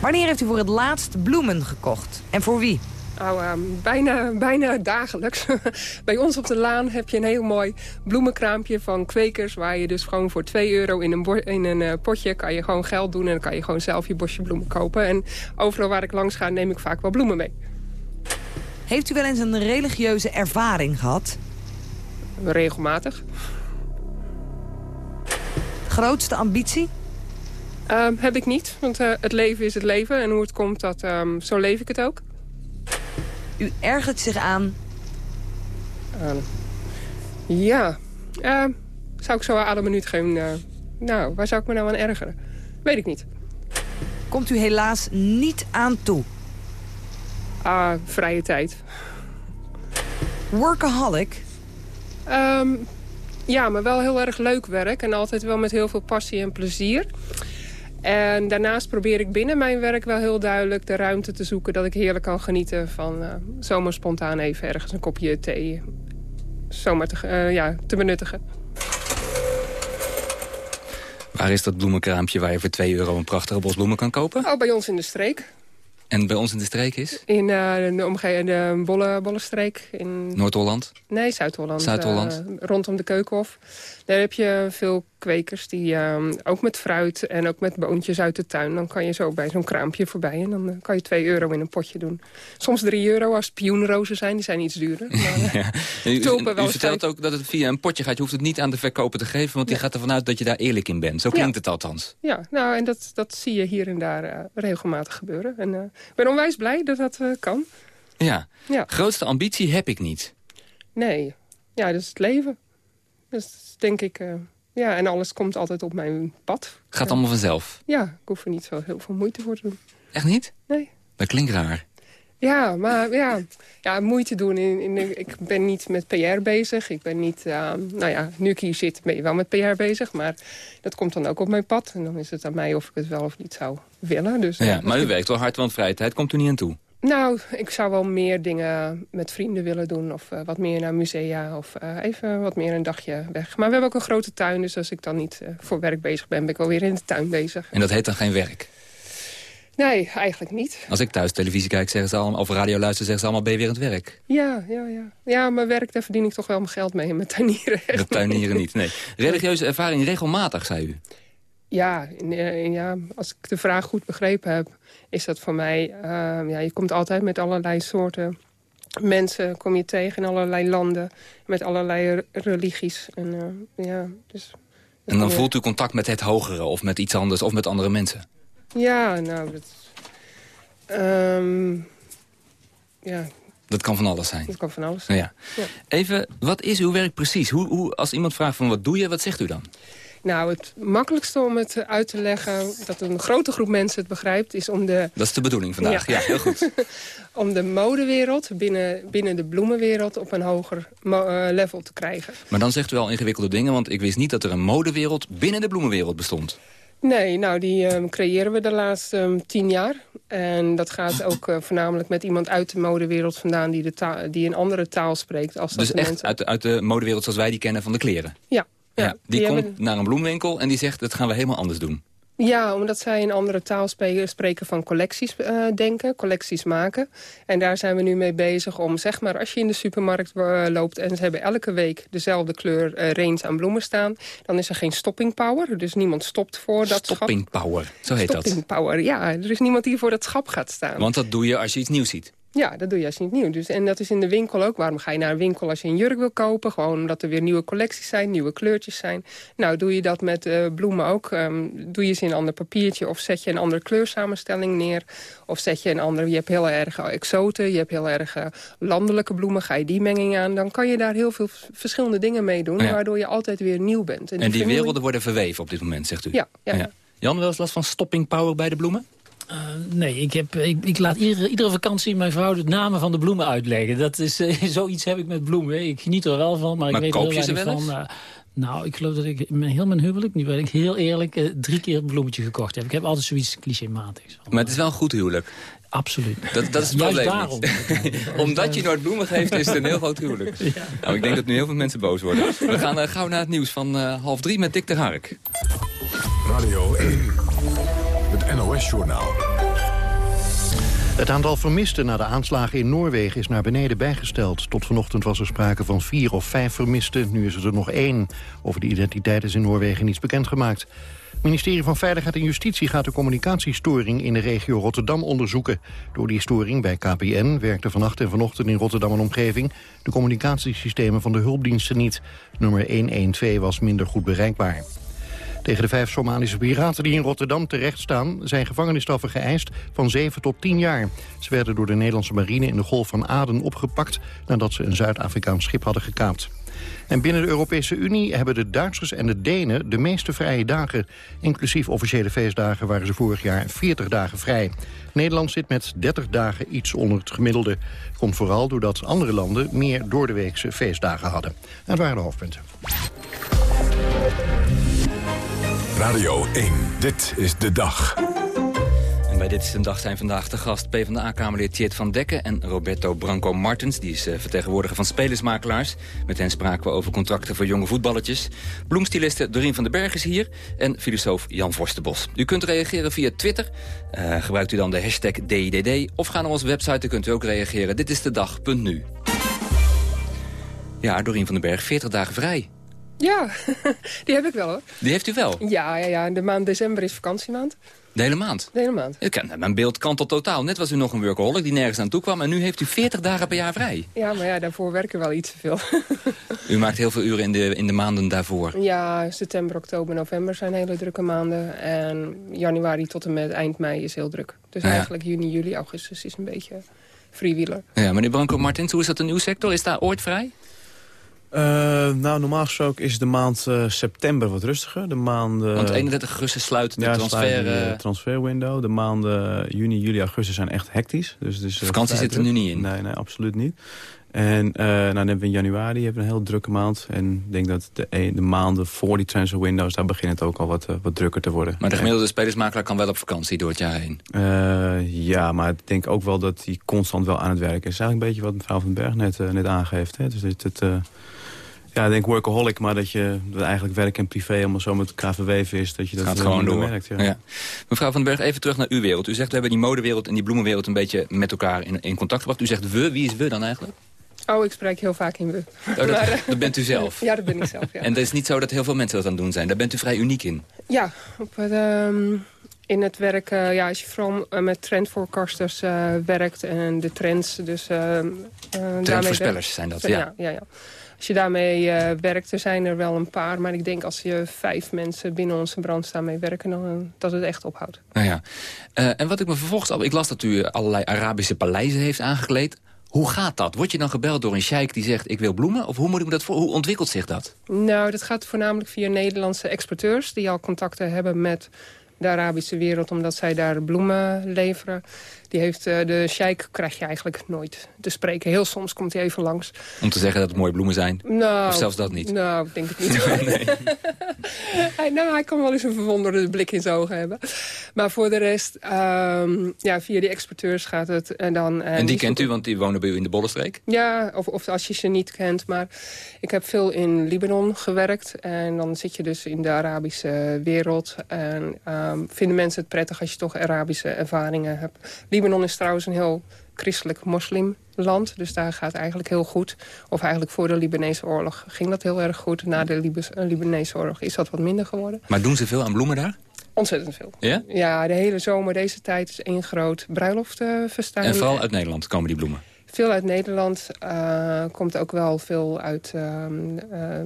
Wanneer heeft u voor het laatst bloemen gekocht? En voor wie? Oh, um, bijna, bijna dagelijks. Bij ons op de laan heb je een heel mooi bloemenkraampje van kwekers... waar je dus gewoon voor 2 euro in een, in een uh, potje kan je gewoon geld doen... en dan kan je gewoon zelf je bosje bloemen kopen. En overal waar ik langs ga neem ik vaak wel bloemen mee. Heeft u wel eens een religieuze ervaring gehad? Regelmatig. Grootste ambitie? Um, heb ik niet, want uh, het leven is het leven. En hoe het komt, dat, um, zo leef ik het ook. U ergert zich aan? Uh, ja. Uh, zou ik zo aan een minuut geen... Uh, nou, waar zou ik me nou aan ergeren? Weet ik niet. Komt u helaas niet aan toe? Ah, vrije tijd. Workaholic? Um, ja, maar wel heel erg leuk werk. En altijd wel met heel veel passie en plezier. En daarnaast probeer ik binnen mijn werk wel heel duidelijk de ruimte te zoeken... dat ik heerlijk kan genieten van uh, zomaar spontaan even ergens een kopje thee... zomaar te, uh, ja, te benuttigen. Waar is dat bloemenkraampje waar je voor 2 euro een prachtige bos bloemen kan kopen? Oh, bij ons in de streek. En bij ons in de streek is? In uh, de omgeving, de Bolle, Bollestreek. In... Noord-Holland? Nee, Zuid-Holland. Zuid-Holland. Uh, rondom de Keukenhof. Daar heb je veel kwekers die uh, ook met fruit en ook met boontjes uit de tuin. Dan kan je zo bij zo'n kraampje voorbij en dan kan je 2 euro in een potje doen. Soms 3 euro als pioenrozen zijn, die zijn iets duurder. Maar, ja. U, u vertelt ook dat het via een potje gaat. Je hoeft het niet aan de verkoper te geven, want die gaat ervan uit dat je daar eerlijk in bent. Zo klinkt ja. het althans. Ja, nou en dat, dat zie je hier en daar regelmatig gebeuren. En ik ben onwijs blij dat dat kan. Ja. ja, grootste ambitie heb ik niet. Nee, ja, dat is het leven. Dus denk ik... Uh, ja, en alles komt altijd op mijn pad. Gaat allemaal vanzelf? Ja, ik hoef er niet zo heel veel moeite voor te doen. Echt niet? Nee. Dat klinkt raar. Ja, maar ja, ja moeite doen. In, in, ik ben niet met PR bezig. Ik ben niet, uh, nou ja, nu ik hier zit ben je wel met PR bezig. Maar dat komt dan ook op mijn pad. En dan is het aan mij of ik het wel of niet zou willen. Dus, ja, maar u werkt wel hard, want vrije tijd komt u niet aan toe. Nou, ik zou wel meer dingen met vrienden willen doen. Of uh, wat meer naar musea. Of uh, even wat meer een dagje weg. Maar we hebben ook een grote tuin. Dus als ik dan niet uh, voor werk bezig ben, ben ik wel weer in de tuin bezig. En dat heet dan geen werk? Nee, eigenlijk niet. Als ik thuis televisie kijk zeggen ze allemaal, of radio luister, zeggen ze allemaal, ben je weer aan het werk? Ja, ja, ja. Ja, mijn werk, daar verdien ik toch wel mijn geld mee. Met tuinieren Met tuinieren niet, nee. Religieuze ervaring regelmatig, zei u? Ja, ja, als ik de vraag goed begrepen heb, is dat voor mij... Uh, ja, je komt altijd met allerlei soorten mensen kom je tegen in allerlei landen. Met allerlei religies. En, uh, ja, dus, en dan voelt u contact met het hogere of met iets anders of met andere mensen? Ja, nou, dat... Um, ja, dat kan van alles zijn. Dat kan van alles zijn. Ja. ja. Even, wat is uw werk precies? Hoe, hoe, als iemand vraagt van wat doe je, wat zegt u dan? Nou, het makkelijkste om het uit te leggen... dat een grote groep mensen het begrijpt, is om de... Dat is de bedoeling vandaag, ja, ja heel goed. om de modewereld binnen, binnen de bloemenwereld op een hoger uh, level te krijgen. Maar dan zegt u al ingewikkelde dingen... want ik wist niet dat er een modewereld binnen de bloemenwereld bestond. Nee, nou die um, creëren we de laatste um, tien jaar. En dat gaat ook uh, voornamelijk met iemand uit de modewereld vandaan... die, de taal, die een andere taal spreekt. Als dus echt uit de, uit de modewereld zoals wij die kennen van de kleren? Ja. Ja, ja, die, die komt hebben... naar een bloemwinkel en die zegt... dat gaan we helemaal anders doen. Ja, omdat zij een andere taal spreken, spreken van collecties uh, denken, collecties maken. En daar zijn we nu mee bezig om, zeg maar, als je in de supermarkt uh, loopt... en ze hebben elke week dezelfde kleur uh, range aan bloemen staan... dan is er geen stopping power, dus niemand stopt voor dat stopping schap. power, zo heet stopping dat. Stopping power, ja. Er is niemand die voor dat schap gaat staan. Want dat doe je als je iets nieuws ziet. Ja, dat doe je als je niet nieuw. Dus, en dat is in de winkel ook. Waarom ga je naar een winkel als je een jurk wil kopen? Gewoon omdat er weer nieuwe collecties zijn, nieuwe kleurtjes zijn. Nou, doe je dat met uh, bloemen ook. Um, doe je ze in een ander papiertje of zet je een andere kleursamenstelling neer. Of zet je een andere... Je hebt heel erg exoten, je hebt heel erg uh, landelijke bloemen. Ga je die menging aan, dan kan je daar heel veel verschillende dingen mee doen. Ja. Waardoor je altijd weer nieuw bent. En, en die, die werelden worden verweven op dit moment, zegt u? Ja. ja. ja. Jan, wel eens last van stopping power bij de bloemen? Uh, nee, ik, heb, ik, ik laat iedere, iedere vakantie mijn vrouw de namen van de bloemen uitleggen. Dat is, uh, zoiets heb ik met bloemen. Ik geniet er wel van, maar, maar ik weet koop er je ze wel wel van. Uh, nou, ik geloof dat ik in heel mijn huwelijk, nu ben ik heel eerlijk, drie keer een bloemetje gekocht heb. Ik heb altijd zoiets clichématigs. Maar het is wel een goed huwelijk. Absoluut. Dat, dat is het Juist probleem. daarom. Omdat je nooit bloemen geeft, is het een heel groot huwelijk. Ja. Nou, ik denk dat nu heel veel mensen boos worden. We gaan uh, gauw naar het nieuws van uh, half drie met Dick de Hark. Radio 1, het Het aantal vermisten na de aanslagen in Noorwegen is naar beneden bijgesteld. Tot vanochtend was er sprake van vier of vijf vermisten. Nu is het er nog één. Over de identiteit is in Noorwegen niets bekendgemaakt. Het ministerie van Veiligheid en Justitie gaat de communicatiestoring in de regio Rotterdam onderzoeken. Door die storing bij KPN werkten vannacht en vanochtend in Rotterdam en omgeving de communicatiesystemen van de hulpdiensten niet. Nummer 112 was minder goed bereikbaar. Tegen de vijf Somalische piraten die in Rotterdam terecht staan... zijn gevangenisstraffen geëist van 7 tot 10 jaar. Ze werden door de Nederlandse marine in de Golf van Aden opgepakt... nadat ze een Zuid-Afrikaans schip hadden gekaapt. En binnen de Europese Unie hebben de Duitsers en de Denen de meeste vrije dagen. Inclusief officiële feestdagen waren ze vorig jaar 40 dagen vrij. Nederland zit met 30 dagen iets onder het gemiddelde. Komt vooral doordat andere landen meer doordeweekse feestdagen hadden. En dat waren de hoofdpunten. Radio 1, dit is de dag. En bij Dit is de Dag zijn vandaag de gast PvdA-kamerlid Tjeerd van Dekken... en Roberto Branco Martens, die is uh, vertegenwoordiger van spelersmakelaars. Met hen spraken we over contracten voor jonge voetballetjes. Bloemstiliste Dorien van den Berg is hier en filosoof Jan Vorstenbos. U kunt reageren via Twitter. Uh, gebruikt u dan de hashtag DIDD of ga naar onze website, dan kunt u ook reageren. Dit is de dag.nu. Ja, Dorien van den Berg, 40 dagen vrij. Ja, die heb ik wel hoor. Die heeft u wel? Ja, ja, ja. de maand december is vakantiemaand. De hele maand? De hele maand. Ik mijn beeld kantelt totaal. Net was u nog een workaholic die nergens aan toe kwam... en nu heeft u 40 dagen per jaar vrij. Ja, maar ja, daarvoor werken wel iets te veel. u maakt heel veel uren in de, in de maanden daarvoor? Ja, september, oktober, november zijn hele drukke maanden. En januari tot en met eind mei is heel druk. Dus ja. eigenlijk juni, juli, augustus is een beetje freewheeler. Ja, meneer Branco Martins, hoe is dat in uw sector? Is daar ooit vrij? Uh, nou, normaal gesproken is de maand uh, september wat rustiger. De maanden, Want 31 augustus sluit de ja, transfer... de transferwindow. De maanden juni, juli, augustus zijn echt hectisch. Dus, dus, vakantie zit er nu niet in? Nee, nee absoluut niet. En uh, nou, dan hebben we in januari hebben we een heel drukke maand. En ik denk dat de, de maanden voor die transfer windows... daar begint het ook al wat, wat drukker te worden. Maar de gemiddelde spelersmakelaar kan wel op vakantie door het jaar heen? ja, maar ik denk ook wel dat hij constant wel aan het werken is. Dat is eigenlijk een beetje wat mevrouw van den Berg net, net aangeeft. Hè? Dus het... het ja, ik denk workaholic, maar dat je dat eigenlijk werk en privé allemaal zo met elkaar verweven is. Dat je dat gaat gewoon door. Merkt, ja. Ja. Mevrouw van den Berg, even terug naar uw wereld. U zegt, we hebben die modewereld en die bloemenwereld een beetje met elkaar in, in contact gebracht. U zegt we, wie is we dan eigenlijk? Oh, ik spreek heel vaak in we. Oh, dat, maar, dat, bent u zelf? Ja, dat ben ik zelf, ja. En het is niet zo dat heel veel mensen dat aan het doen zijn. Daar bent u vrij uniek in. Ja, op het, um, in het werk, uh, ja, als je vooral uh, met trendforecasters uh, werkt en de trends. Dus, Trendvoorspellers zijn dat, ja. ja, ja, ja. Als je daarmee uh, werkt, er zijn er wel een paar. Maar ik denk als je vijf mensen binnen onze branche daarmee werken... dan uh, dat het echt ophoudt. Nou ja. Uh, en wat ik me vervolgens al... Ik las dat u allerlei Arabische paleizen heeft aangekleed. Hoe gaat dat? Word je dan gebeld door een sheik die zegt ik wil bloemen? Of hoe moet ik me dat voor? Hoe ontwikkelt zich dat? Nou, dat gaat voornamelijk via Nederlandse exporteurs... die al contacten hebben met de Arabische wereld... omdat zij daar bloemen leveren. Die heeft, uh, de sheik krijg je eigenlijk nooit te spreken. Heel soms komt hij even langs. Om te zeggen dat het mooie bloemen zijn? Nou, of zelfs dat niet? Nou, ik denk het niet. nee. hij, nou, hij kan wel eens een verwonderde blik in zijn ogen hebben. Maar voor de rest, um, ja, via die exporteurs gaat het. En, dan, en, en die, die kent u, want die wonen bij u in de Bollenstreek? Ja, of, of als je ze niet kent. Maar ik heb veel in Libanon gewerkt. En dan zit je dus in de Arabische wereld. En um, vinden mensen het prettig als je toch Arabische ervaringen hebt. Libanon is trouwens een heel christelijk moslimland. Dus daar gaat eigenlijk heel goed. Of eigenlijk voor de Libanese oorlog ging dat heel erg goed. Na de Lib Libanese oorlog is dat wat minder geworden. Maar doen ze veel aan bloemen daar? Ontzettend veel. Ja? Ja, de hele zomer, deze tijd is één groot bruiloftfestijn. En vooral uit Nederland komen die bloemen? Veel uit Nederland. Uh, komt ook wel veel uit... Uh, uh,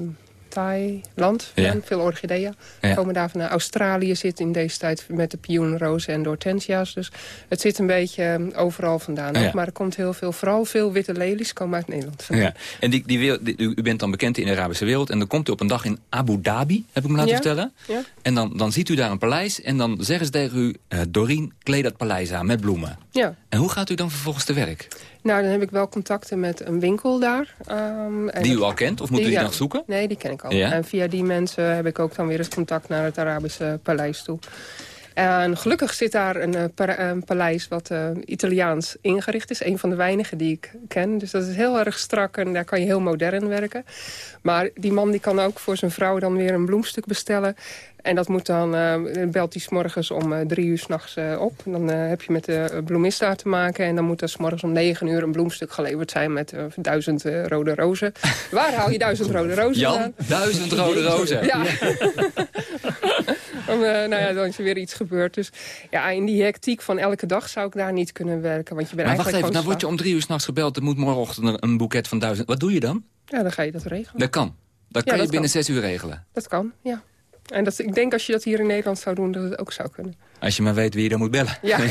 Thailand. Ja. Veel orchideeën. Ja. Komen daar van Australië zit in deze tijd met de pioenrozen en de hortensia's. Dus het zit een beetje eh, overal vandaan. Ja. Maar er komt heel veel, vooral veel witte lelies komen uit Nederland. Ja. En die, die wereld, die- u, bent dan bekend in de Arabische wereld. En dan komt u op een dag in Abu Dhabi, heb ik me laten vertellen. Ja. En dan, dan ziet u daar een paleis. En dan zeggen ze tegen u, eh Doreen, kleed dat paleis aan met bloemen. Ja. En hoe gaat u dan vervolgens te werk? Nou, dan heb ik wel contacten met een winkel daar. ehm, en Die u al kent? Of moet u die ja. nog zoeken? Nee, die ken ik al. Ja? En via die mensen heb ik ook dan weer het contact naar het Arabische paleis toe. En gelukkig zit daar een, eh, pa- een paleis wat eh, Italiaans ingericht is. Een van de weinigen die ik ken. Dus dat is heel erg strak en daar kan je heel modern werken. Maar die man die kan ook voor zijn vrouw dan weer een bloemstuk bestellen. En dat moet dan, eh, belt hij morgens om eh, drie uur s'nachts nachts op. En dan eh, heb je met de bloemist daar te maken. En dan moet er morgens om negen uur een bloemstuk geleverd zijn met eh, duizend eh, rode rozen. Waar haal je duizend rode rozen Jan, vandaan? duizend rode rozen. Ja. Om, eh, nou ja, dan is er weer iets gebeurd. Dus ja, in die hectiek van elke dag zou ik daar niet kunnen werken. Want je bent Maar wacht even, dan gewoon word je om drie uur s'nachts gebeld. Er moet morgenochtend een- boeket van duizend. Wat doe je dan? Ja, dan ga je dat regelen. Dat kan. Dat Ja, kan je dat binnen kan. zes uur regelen. Dat kan, ja. En dat, ik denk als je dat hier in Nederland zou doen, dat het ook zou kunnen. Als je maar weet wie je dan moet bellen. Ja,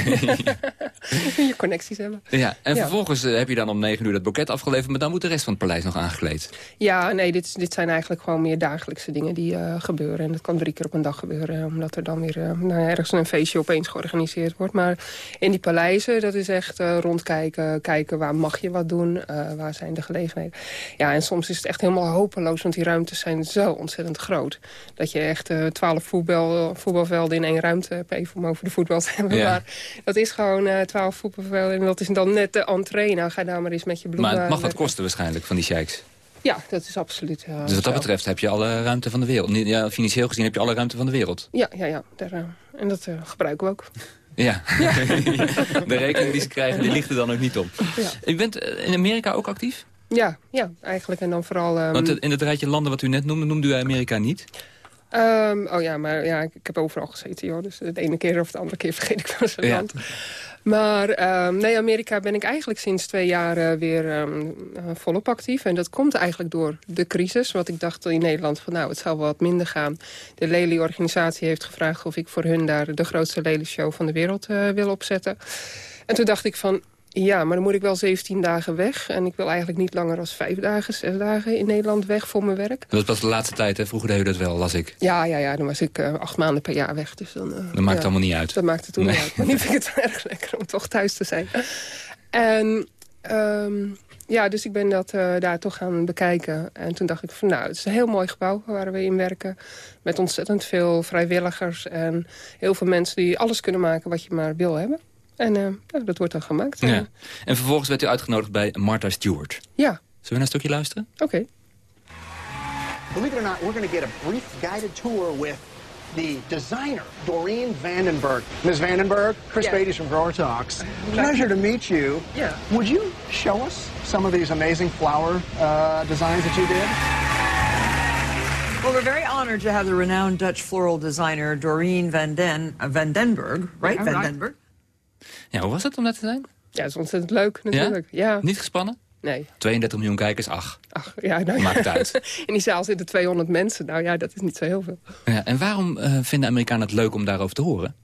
je connecties hebben. Ja, en Ja. vervolgens eh, heb je dan om negen uur dat boeket afgeleverd... maar dan moet de rest van het paleis nog aangekleed. Ja, nee, dit, dit zijn eigenlijk gewoon meer dagelijkse dingen die eh, gebeuren. En dat kan drie keer op een dag gebeuren. Omdat er dan weer eh, nou ergens een feestje opeens georganiseerd wordt. Maar in die paleizen, dat is echt rondkijken. Kijken waar mag je wat doen. waar zijn de gelegenheden. Ja, en soms is het echt helemaal hopeloos. Want die ruimtes zijn zo ontzettend groot. Dat je echt twaalf voetbal, voetbalvelden in één ruimte hebt. Even om over de voetbal te hebben. Ja. Maar dat is gewoon eh, twaalf voetbalvelden. En dat is dan net de entree. Nou, ga daar maar eens met je bloemen Maar het mag wat kosten waarschijnlijk van die sheiks. Ja, dat is absoluut eh, Dus wat dat betreft heb je alle ruimte van de wereld. Ja, financieel gezien heb je alle ruimte van de wereld. Ja, ja, ja. Daar, eh, en dat gebruiken we ook. Ja. de rekening die ze krijgen, die ligt er dan ook niet op. Ja. U bent in Amerika ook actief? Ja, ja, eigenlijk. En dan vooral... ehm, Want in het rijtje landen wat u net noemde, noemde u Amerika niet. Ehm, oh ja, maar ja, ik, ik heb overal gezeten, joh. Dus de ene keer of de andere keer vergeet ik wel Ja. land. Maar ehm, nee, Amerika ben ik eigenlijk sinds twee jaar eh, weer ehm, eh, volop actief. En dat komt eigenlijk door de crisis. Wat ik dacht in Nederland van nou, het zal wel wat minder gaan. De Lely-organisatie heeft gevraagd of ik voor hun daar de grootste Lely-show van de wereld eh, wil opzetten. En toen dacht ik van, ja, maar dan moet ik wel 17 dagen weg. En ik wil eigenlijk niet langer dan vijf dagen, zes dagen in Nederland weg voor mijn werk. Dat was pas de laatste tijd, hè? Vroeger deed u dat wel, las ik. Ja, ja, ja, dan was ik eh, acht maanden per jaar weg. Dus dan, eh, Dat maakt ja. allemaal niet uit. Dat maakt het toen Nee. niet uit. Maar nu vind ik het wel erg lekker om toch thuis te zijn. En ehm, ja, dus ik ben dat eh, daar toch gaan bekijken. En toen dacht ik van nou, het is een heel mooi gebouw waar we in werken. Met ontzettend veel vrijwilligers en heel veel mensen die alles kunnen maken wat je maar wil hebben. En eh, nou, dat wordt dan gemaakt. Ja. En vervolgens werd u uitgenodigd bij Martha Stewart. Ja, Zullen we naar een stukje luisteren? oké. Believe it or not, we're going to get a brief guided tour with the designer, Doreen Vandenberg. Ms. Vandenberg, Chris Yes. Beatties from Grower Talks. Pleasure to meet you. Yeah. Would you show us some of these amazing flower uh, designs that you did? Well, we're very honored to have the renowned Dutch floral designer Doreen van den, uh, van Denburg, right? Ja, van right. Ja, hoe was het om dat te zijn? Ja, dat is ontzettend leuk natuurlijk. Ja? Niet gespannen? Nee. 32 miljoen kijkers, ach. Ach, ja, nou, Maakt het uit. In die zaal zitten 200 mensen. Nou ja, dat is niet zo heel veel. Ja, en waarom eh, vinden Amerikanen het leuk om daarover te horen?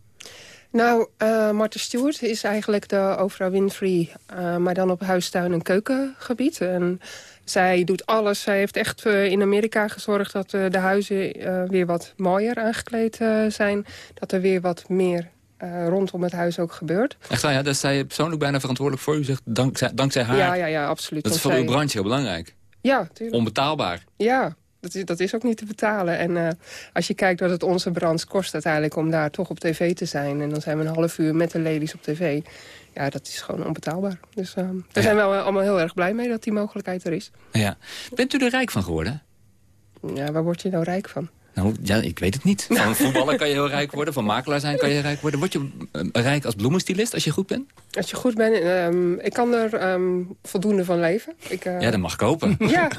Nou, eh Martha Stewart is eigenlijk de Oprah Winfrey... eh, maar dan op huistuin- en keukengebied. En zij doet alles. Zij heeft echt in Amerika gezorgd dat de huizen weer wat mooier aangekleed zijn. Dat er weer wat meer eh, rondom het huis ook gebeurt. Echt waar, ja, daar is zij persoonlijk bijna verantwoordelijk voor. U zegt dankzij, dankzij haar. Ja, ja, ja, absoluut. Dat is voor uw branche heel belangrijk. Ja, tuurlijk. Onbetaalbaar. Ja, dat is, dat is ook niet te betalen. En eh, als je kijkt wat het onze branche kost uiteindelijk om daar toch op tv te zijn... en dan zijn we een half uur met de ladies op tv... ja, dat is gewoon onbetaalbaar. Dus eh, daar zijn we wel allemaal heel erg blij mee dat die mogelijkheid er is. Ja. Bent u er rijk van geworden? Ja, waar word je nou rijk van? Nou, ja, ik weet het niet. Van voetballer kan je heel rijk worden. Van makelaar zijn kan je rijk worden. Word je eh, rijk als bloemenstilist als je goed bent? Als je goed bent, ehm, ik kan er ehm, voldoende van leven. Ik, eh, Ja, dat mag kopen. Ja,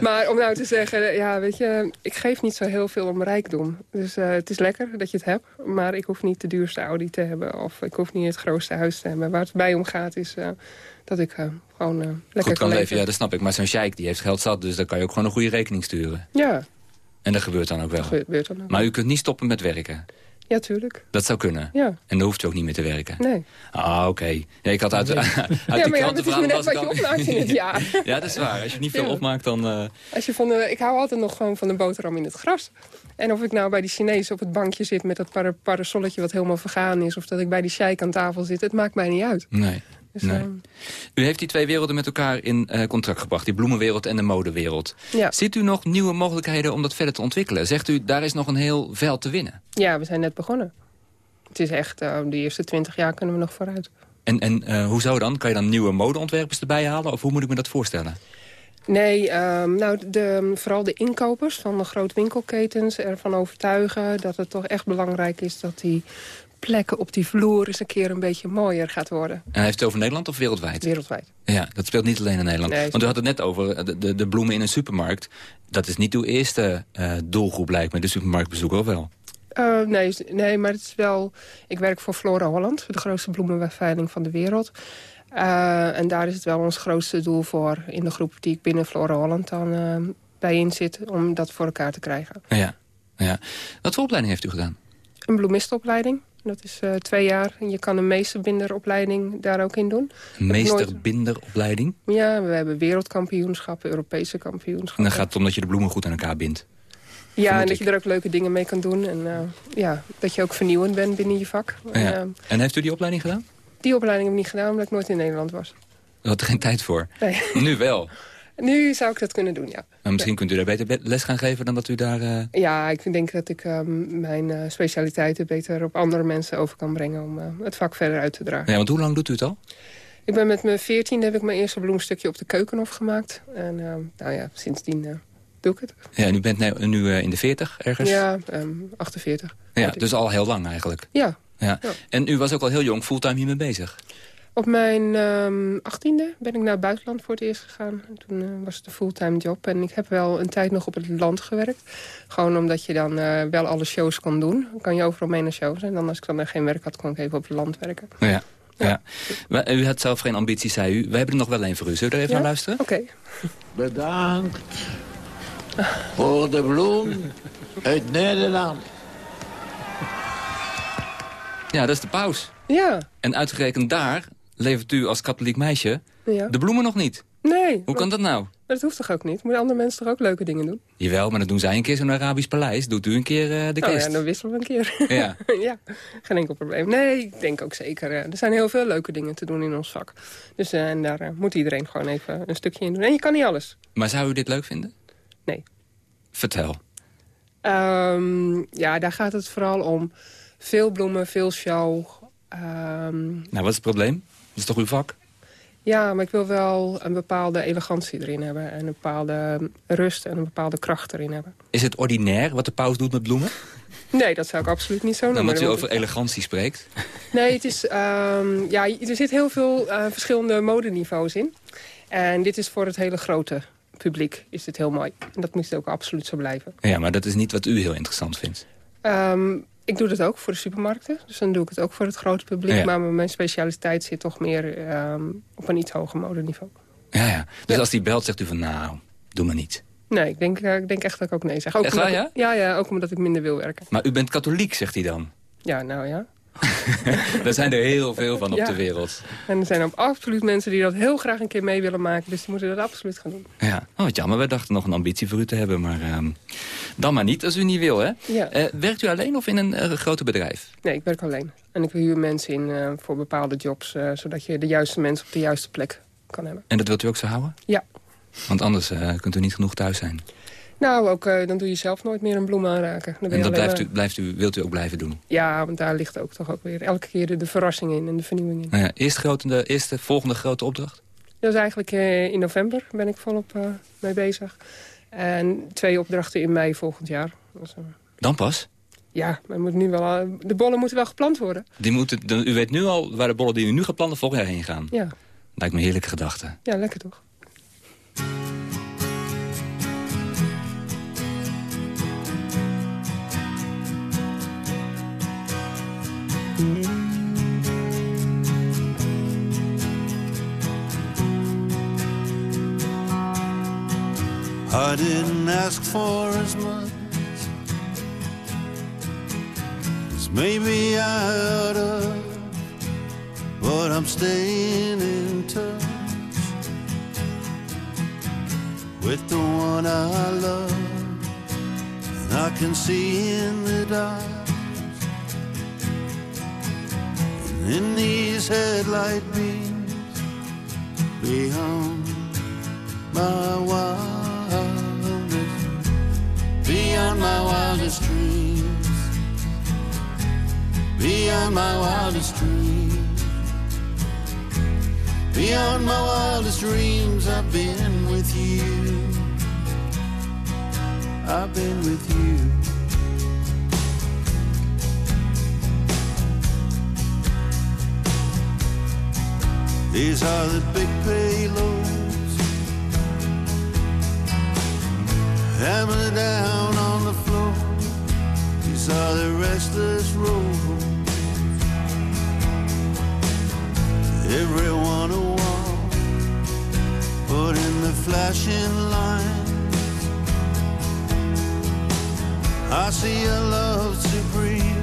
maar om nou te zeggen, ja, weet je, ik geef niet zo heel veel om rijkdom. Dus eh, het is lekker dat je het hebt, maar ik hoef niet de duurste Audi te hebben... of ik hoef niet het grootste huis te hebben. Waar het bij om gaat is dat ik gewoon lekker Goed kan kan leven, leven. ja, dat snap ik. Maar zo'n sheik die heeft geld zat, dus dan kan je ook gewoon een goede rekening sturen. Ja, En dat gebeurt dan ook wel? Dat gebeurt dan ook Maar u kunt niet stoppen met werken? Ja, tuurlijk. Dat zou kunnen? Ja. En dan hoeft u ook niet meer te werken? Nee. Ah, oké. Ja, ik had uit, uit ja, de maar ja, het is net wat je opmaakt in het jaar. ja, dat is waar. Als je niet veel Ja. opmaakt, dan... eh, Als je van de, ik hou altijd nog gewoon van de boterham in het gras. En of ik nou bij die Chinees op het bankje zit met dat para- parasolletje wat helemaal vergaan is... of dat ik bij die sheik aan tafel zit, het maakt mij niet uit. Nee. Dus, nee. U heeft die twee werelden met elkaar in eh, contract gebracht. Die bloemenwereld en de modewereld. Ja. Ziet u nog nieuwe mogelijkheden om dat verder te ontwikkelen? Zegt u, daar is nog een heel veld te winnen? ja, we zijn net begonnen. Het is echt, eh, de eerste twintig jaar kunnen we nog vooruit. En, en eh, hoezo dan? Kan je dan nieuwe modeontwerpers erbij halen? Of hoe moet ik me dat voorstellen? Nee, ehm, nou, de, vooral de inkopers van de grote winkelketens ervan overtuigen... dat het toch echt belangrijk is dat die plekken op die vloer... eens een keer een beetje mooier gaat worden. En heeft het over Nederland of wereldwijd? Wereldwijd. Ja, dat speelt niet alleen in Nederland. Nee, Want u had het net over eh, de, de, de bloemen in een supermarkt. Dat is niet uw eerste eh, doelgroep, lijkt me, de supermarktbezoeker, wel? Eh, nee, nee, maar het is wel... Ik werk voor Flora Holland, de grootste bloemenveiling van de wereld. En daar is het wel ons grootste doel voor in de groep die ik binnen Flora Holland dan eh bijeen zit... om dat voor elkaar te krijgen. Ja, ja. Wat voor opleiding heeft u gedaan? Een bloemistenopleiding, dat is eh, twee jaar. En je kan een meesterbinderopleiding daar ook in doen. Nooit- Meesterbinderopleiding? Ja, we hebben wereldkampioenschappen, Europese En kampioenschappen. dan gaat het om dat je de bloemen goed aan elkaar bindt. Ja, en dat je er ook leuke dingen mee kan doen. En eh, ja, dat je ook vernieuwend bent binnen je vak. En, Ja. En heeft u die opleiding gedaan? die opleiding heb ik niet gedaan, omdat ik nooit in Nederland was. U had er geen tijd voor. Nee. Nu wel. Nu zou ik dat kunnen doen, ja. Maar misschien kunt u daar beter be- les gaan geven dan dat u daar... eh, Ja, ik denk dat ik ehm, mijn eh, specialiteiten beter op andere mensen over kan brengen... om eh, het vak verder uit te dragen. Ja, want hoe lang doet u het al? Ik ben met mijn veertiende heb ik mijn eerste bloemstukje op de keukenhof gemaakt. En nou ja, sindsdien eh, doe ik het. Ja, en u bent nu, nu eh, in de 40 ergens? Ja, ehm 48. Ja, dus al heel lang eigenlijk. Ja. Ja. Ja. En u was ook al heel jong fulltime hiermee bezig? Op mijn ehm achttiende ben ik naar het buitenland voor het eerst gegaan. En toen eh, was het een fulltime job. En ik heb wel een tijd nog op het land gewerkt. Gewoon omdat je dan eh, wel alle shows kon doen. Dan kan je overal mee naar shows. En dan als ik dan geen werk had, kon ik even op het land werken. Ja. ja. Maar u had zelf geen ambities, zei u. We hebben er nog wel één voor u. Zullen we er even Ja? naar luisteren? Oké. Bedankt voor de bloem uit Nederland. Ja, dat is de paus. Ja. En uitgerekend daar levert u als katholiek meisje ja. de bloemen nog niet. Nee. Hoe kan dat nou? Dat hoeft toch ook niet? Moeten andere mensen toch ook leuke dingen doen? Jawel, maar dan doen zij een keer zo'n Arabisch paleis. Doet u een keer eh, de Nou kist. ja, dan wisselen we een keer. Ja. ja, geen enkel probleem. Nee, ik denk ook zeker. eh, er zijn heel veel leuke dingen te doen in ons vak. Dus eh, en daar moet iedereen gewoon even een stukje in doen. En je kan niet alles. Maar zou u dit leuk vinden? Nee. Vertel. Ehm, ja, daar gaat het vooral om. Veel bloemen, veel show. Ehm, Nou, wat is het probleem? Dat is toch uw vak? ja, maar ik wil wel een bepaalde elegantie erin hebben. En een bepaalde rust en een bepaalde kracht erin hebben. Is het ordinair wat de paus doet met bloemen? Nee, dat zou ik absoluut niet zo noemen. omdat u over elegantie spreekt. Nee, het is, ehm, ja, er zit heel veel eh, verschillende modeniveaus in. En dit is voor het hele grote publiek is dit heel mooi. En dat moet ook absoluut zo blijven. Ja, maar dat is niet wat u heel interessant vindt. Ehm, ik doe dat ook voor de supermarkten. Dus dan doe ik het ook voor het grote publiek. Ja. Maar mijn specialiteit zit toch meer ehm, op een iets hoger modeniveau. Ja, ja. Dus als die belt, zegt u van nou, doe maar niet. Nee, ik denk, eh, ik denk echt dat ik ook nee zeg. Ook Echt waar, ik- ja, ja, ook omdat ik minder wil werken. Maar u bent katholiek, zegt hij dan. Ja, nou ja. Daar zijn er heel veel van op Ja. de wereld. En er zijn ook absoluut mensen die dat heel graag een keer mee willen maken. Dus die moeten dat absoluut gaan doen. Ja, oh, wat jammer. We dachten nog een ambitie voor u te hebben. Maar ehm, dan maar niet, als u niet wil, hè? Ja. Eh, werkt u alleen of in een eh, grote bedrijf? Nee, ik werk alleen. En ik huur mensen in eh, voor bepaalde jobs... zodat je de juiste mensen op de juiste plek kan hebben. En dat wilt u ook zo houden? Ja. Want anders kunt u niet genoeg thuis zijn. Nou, ook, dan doe je zelf nooit meer een bloem aanraken. Dan En dat blijft u, blijft u, wilt u ook blijven doen? Ja, want daar ligt ook toch ook weer elke keer de, de verrassing in en de vernieuwing in. Nou ja, eerst grote, de eerste volgende grote opdracht? Dat is eigenlijk in november ben ik volop mee bezig. En twee opdrachten in mei volgend jaar. Dus, eh, Dan pas? ja, maar moet nu wel, eh, de bollen moeten wel geplant worden. Die moeten, u weet nu al waar de bollen die u nu gaat planten volgend jaar heen gaan. Ja, Lijkt me een heerlijke gedachte. ja lekker toch? I didn't ask for as much as maybe I ought to, but I'm staying in touch with the one I love, and I can see in the dark. And in these headlight beams, beyond my wild beyond my wildest dreams, beyond my wildest dreams, beyond my wildest dreams, I've been with you. I've been with you. These are the big payloads Hammer down on the floor. These are the restless roads Everyone a wall Put in the flashing lines I see a love supreme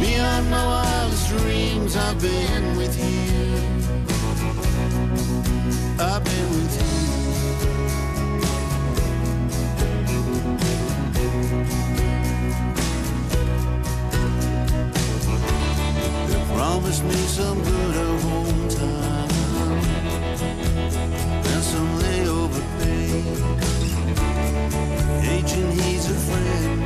Beyond my wildest dreams I've been with you. I've been with you. Promised me some good at home time. And some layover pay. Agent, he's a friend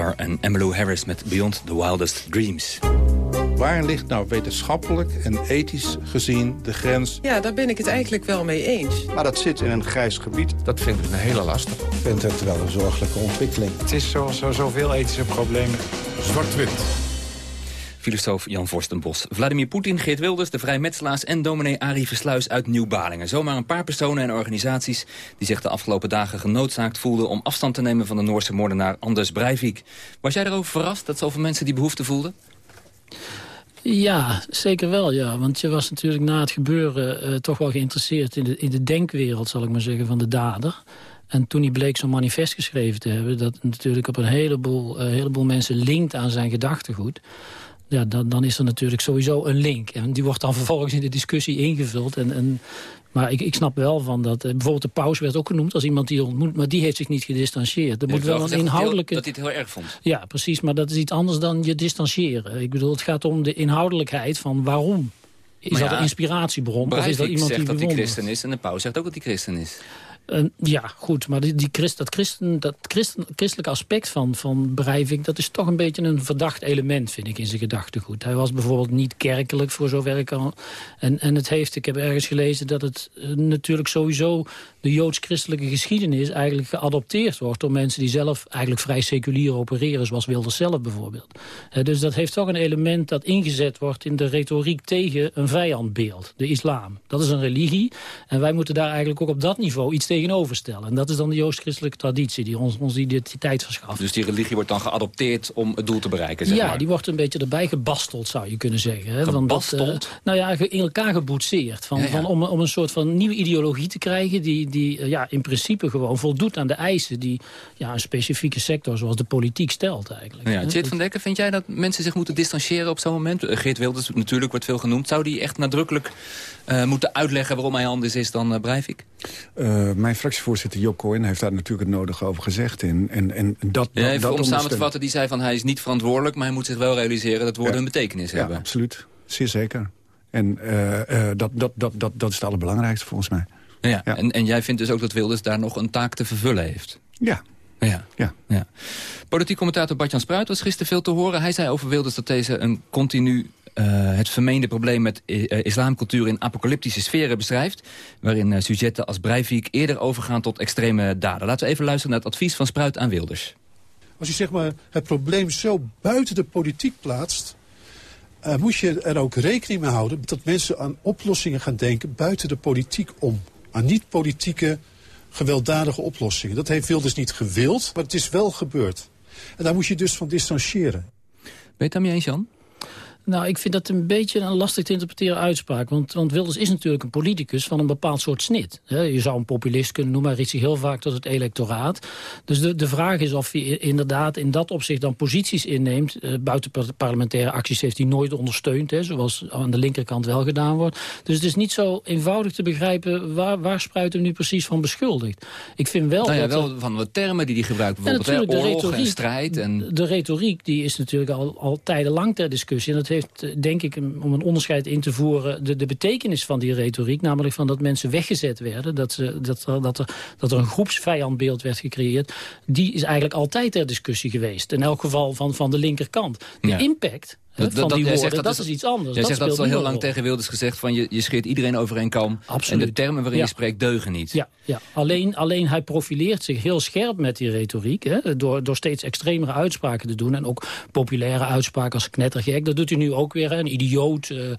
En Emmylou Harris met Beyond the Wildest Dreams. Waar ligt nou wetenschappelijk en ethisch gezien de grens? Ja, daar ben ik het eigenlijk wel mee eens. Maar dat zit in een grijs gebied. Dat vind ik een hele lastig. Ik vind het wel een zorgelijke ontwikkeling. Het is zoals zo, zoveel ethische problemen. Zwart-wit. Filosoof Jan Vorstenbos, Vladimir Poetin, Geert Wilders, de vrijmetselaars en dominee Arie Versluis uit Nieuw-Balingen. Zomaar een paar personen en organisaties die zich de afgelopen dagen genoodzaakt voelden om afstand te nemen van de Noorse moordenaar Anders Breivik. Was jij erover verrast dat zoveel mensen die behoefte voelden? Ja, zeker wel, ja. Want je was natuurlijk na het gebeuren uh, toch wel geïnteresseerd in de, in de denkwereld, zal ik maar zeggen, van de dader. En toen hij bleek zo'n manifest geschreven te hebben... dat natuurlijk op een heleboel, uh, heleboel mensen linkt aan zijn gedachtegoed... Ja, dan, dan is er natuurlijk sowieso een link. En die wordt dan vervolgens in de discussie ingevuld. En, en, maar ik, ik snap wel van dat... Uh, bijvoorbeeld de paus werd ook genoemd als iemand die ontmoet... maar die heeft zich niet gedistanceerd. Er moet wel een inhoudelijke... Dat hij het heel erg vond. Ja, precies. Maar dat is iets anders dan je distancieren. Ik bedoel, het gaat om de inhoudelijkheid van waarom. Is dat een inspiratiebron? Of is dat Breivik iemand zegt die dat hij christen is en de paus zegt ook dat hij christen is. Ja, goed, maar die, die Christ, dat, christen, dat christelijke aspect van, van Breivik... dat is toch een beetje een verdacht element, vind ik, in zijn gedachtegoed. Hij was bijvoorbeeld niet kerkelijk, voor zover ik al... En, en het heeft, ik heb ergens gelezen dat het uh, natuurlijk sowieso... de joods-christelijke geschiedenis eigenlijk geadopteerd wordt... door mensen die zelf eigenlijk vrij seculier opereren... zoals Wilders zelf bijvoorbeeld. Dus dat heeft toch een element dat ingezet wordt... in de retoriek tegen een vijandbeeld, de islam. Dat is een religie en wij moeten daar eigenlijk ook op dat niveau iets tegenover stellen. En dat is dan de joost-christelijke traditie die ons, ons identiteit verschaft. Dus die religie wordt dan geadopteerd om het doel te bereiken, zeg Ja, maar. die wordt een beetje erbij gebasteld, zou je kunnen zeggen. Hè? Gebasteld? Van dat, uh, nou ja, in elkaar geboetseerd. Van, ja, ja. Van, om, om een soort van nieuwe ideologie te krijgen... die, die uh, ja, in principe gewoon voldoet aan de eisen... die ja, een specifieke sector zoals de politiek stelt eigenlijk. Ja, Jit van Dekker, vind jij dat mensen zich moeten distancieren op zo'n moment? Uh, Geert Wilders natuurlijk wordt veel genoemd. Zou die echt nadrukkelijk uh, moeten uitleggen waarom hij anders is dan uh, Breivik? Uh, mijn fractievoorzitter Job Cohen heeft daar natuurlijk het nodige over gezegd. En, en, en dat, ja, even dat om samen te vatten, die zei van hij is niet verantwoordelijk... maar hij moet zich wel realiseren dat woorden ja. een betekenis ja, hebben. absoluut. Zeer zeker. En uh, dat, dat, dat, dat, dat is het allerbelangrijkste volgens mij. Ja, ja. En, en jij vindt dus ook dat Wilders daar nog een taak te vervullen heeft? Ja, ja. Ja. ja. Politiek commentator Bartjan Spruit was gisteren veel te horen. Hij zei over Wilders dat deze een continu uh, het vermeende probleem met uh, islamcultuur in apocalyptische sferen beschrijft. Waarin sujetten als Breivik eerder overgaan tot extreme daden. Laten we even luisteren naar het advies van Spruit aan Wilders. Als je zeg maar, het probleem zo buiten de politiek plaatst... Uh, moet je er ook rekening mee houden dat mensen aan oplossingen gaan denken buiten de politiek om. Aan niet-politieke gewelddadige oplossingen. Dat heeft Wilders niet gewild, maar het is wel gebeurd. En daar moet je dus van distancieren. Ben je het daarmee eens, Jan? Nou, ik vind dat een beetje een lastig te interpreteren uitspraak. Want, want Wilders is natuurlijk een politicus van een bepaald soort snit. Je zou een populist kunnen noemen, hij richt zich heel vaak tot het electoraat. Dus de, de vraag is of hij inderdaad in dat opzicht dan posities inneemt. Uh, buiten parlementaire acties heeft hij nooit ondersteund, hè, zoals aan de linkerkant wel gedaan wordt. Dus het is niet zo eenvoudig te begrijpen waar, waar Spruit hem nu precies van beschuldigt. Ik vind wel... Nou ja, dat wel van de termen die hij gebruikt, bijvoorbeeld ja, hè, de oorlog retoriek, en strijd. En... De retoriek die is natuurlijk al, al tijdenlang ter discussie. En dat heeft, denk ik, om een onderscheid in te voeren... De, de betekenis van die retoriek, namelijk van dat mensen weggezet werden... dat, ze, dat, er, dat, er, dat er een groepsvijandbeeld werd gecreëerd... die is eigenlijk altijd ter discussie geweest. In elk geval van, van de linkerkant. De ja. impact... Dat, van die woorden, dat, dat, is iets anders. Jij dat zegt dat is al heel lang rol. tegen Wilders gezegd... van je, je scheert iedereen over kam. Absoluut. En de termen waarin ja. je spreekt deugen niet. Ja, ja. Alleen, alleen hij profileert zich heel scherp met die retoriek. Hè, door, door steeds extremere uitspraken te doen. En ook populaire uitspraken als knettergek. Dat doet hij nu ook weer. Hè, een idioot, uh, uh,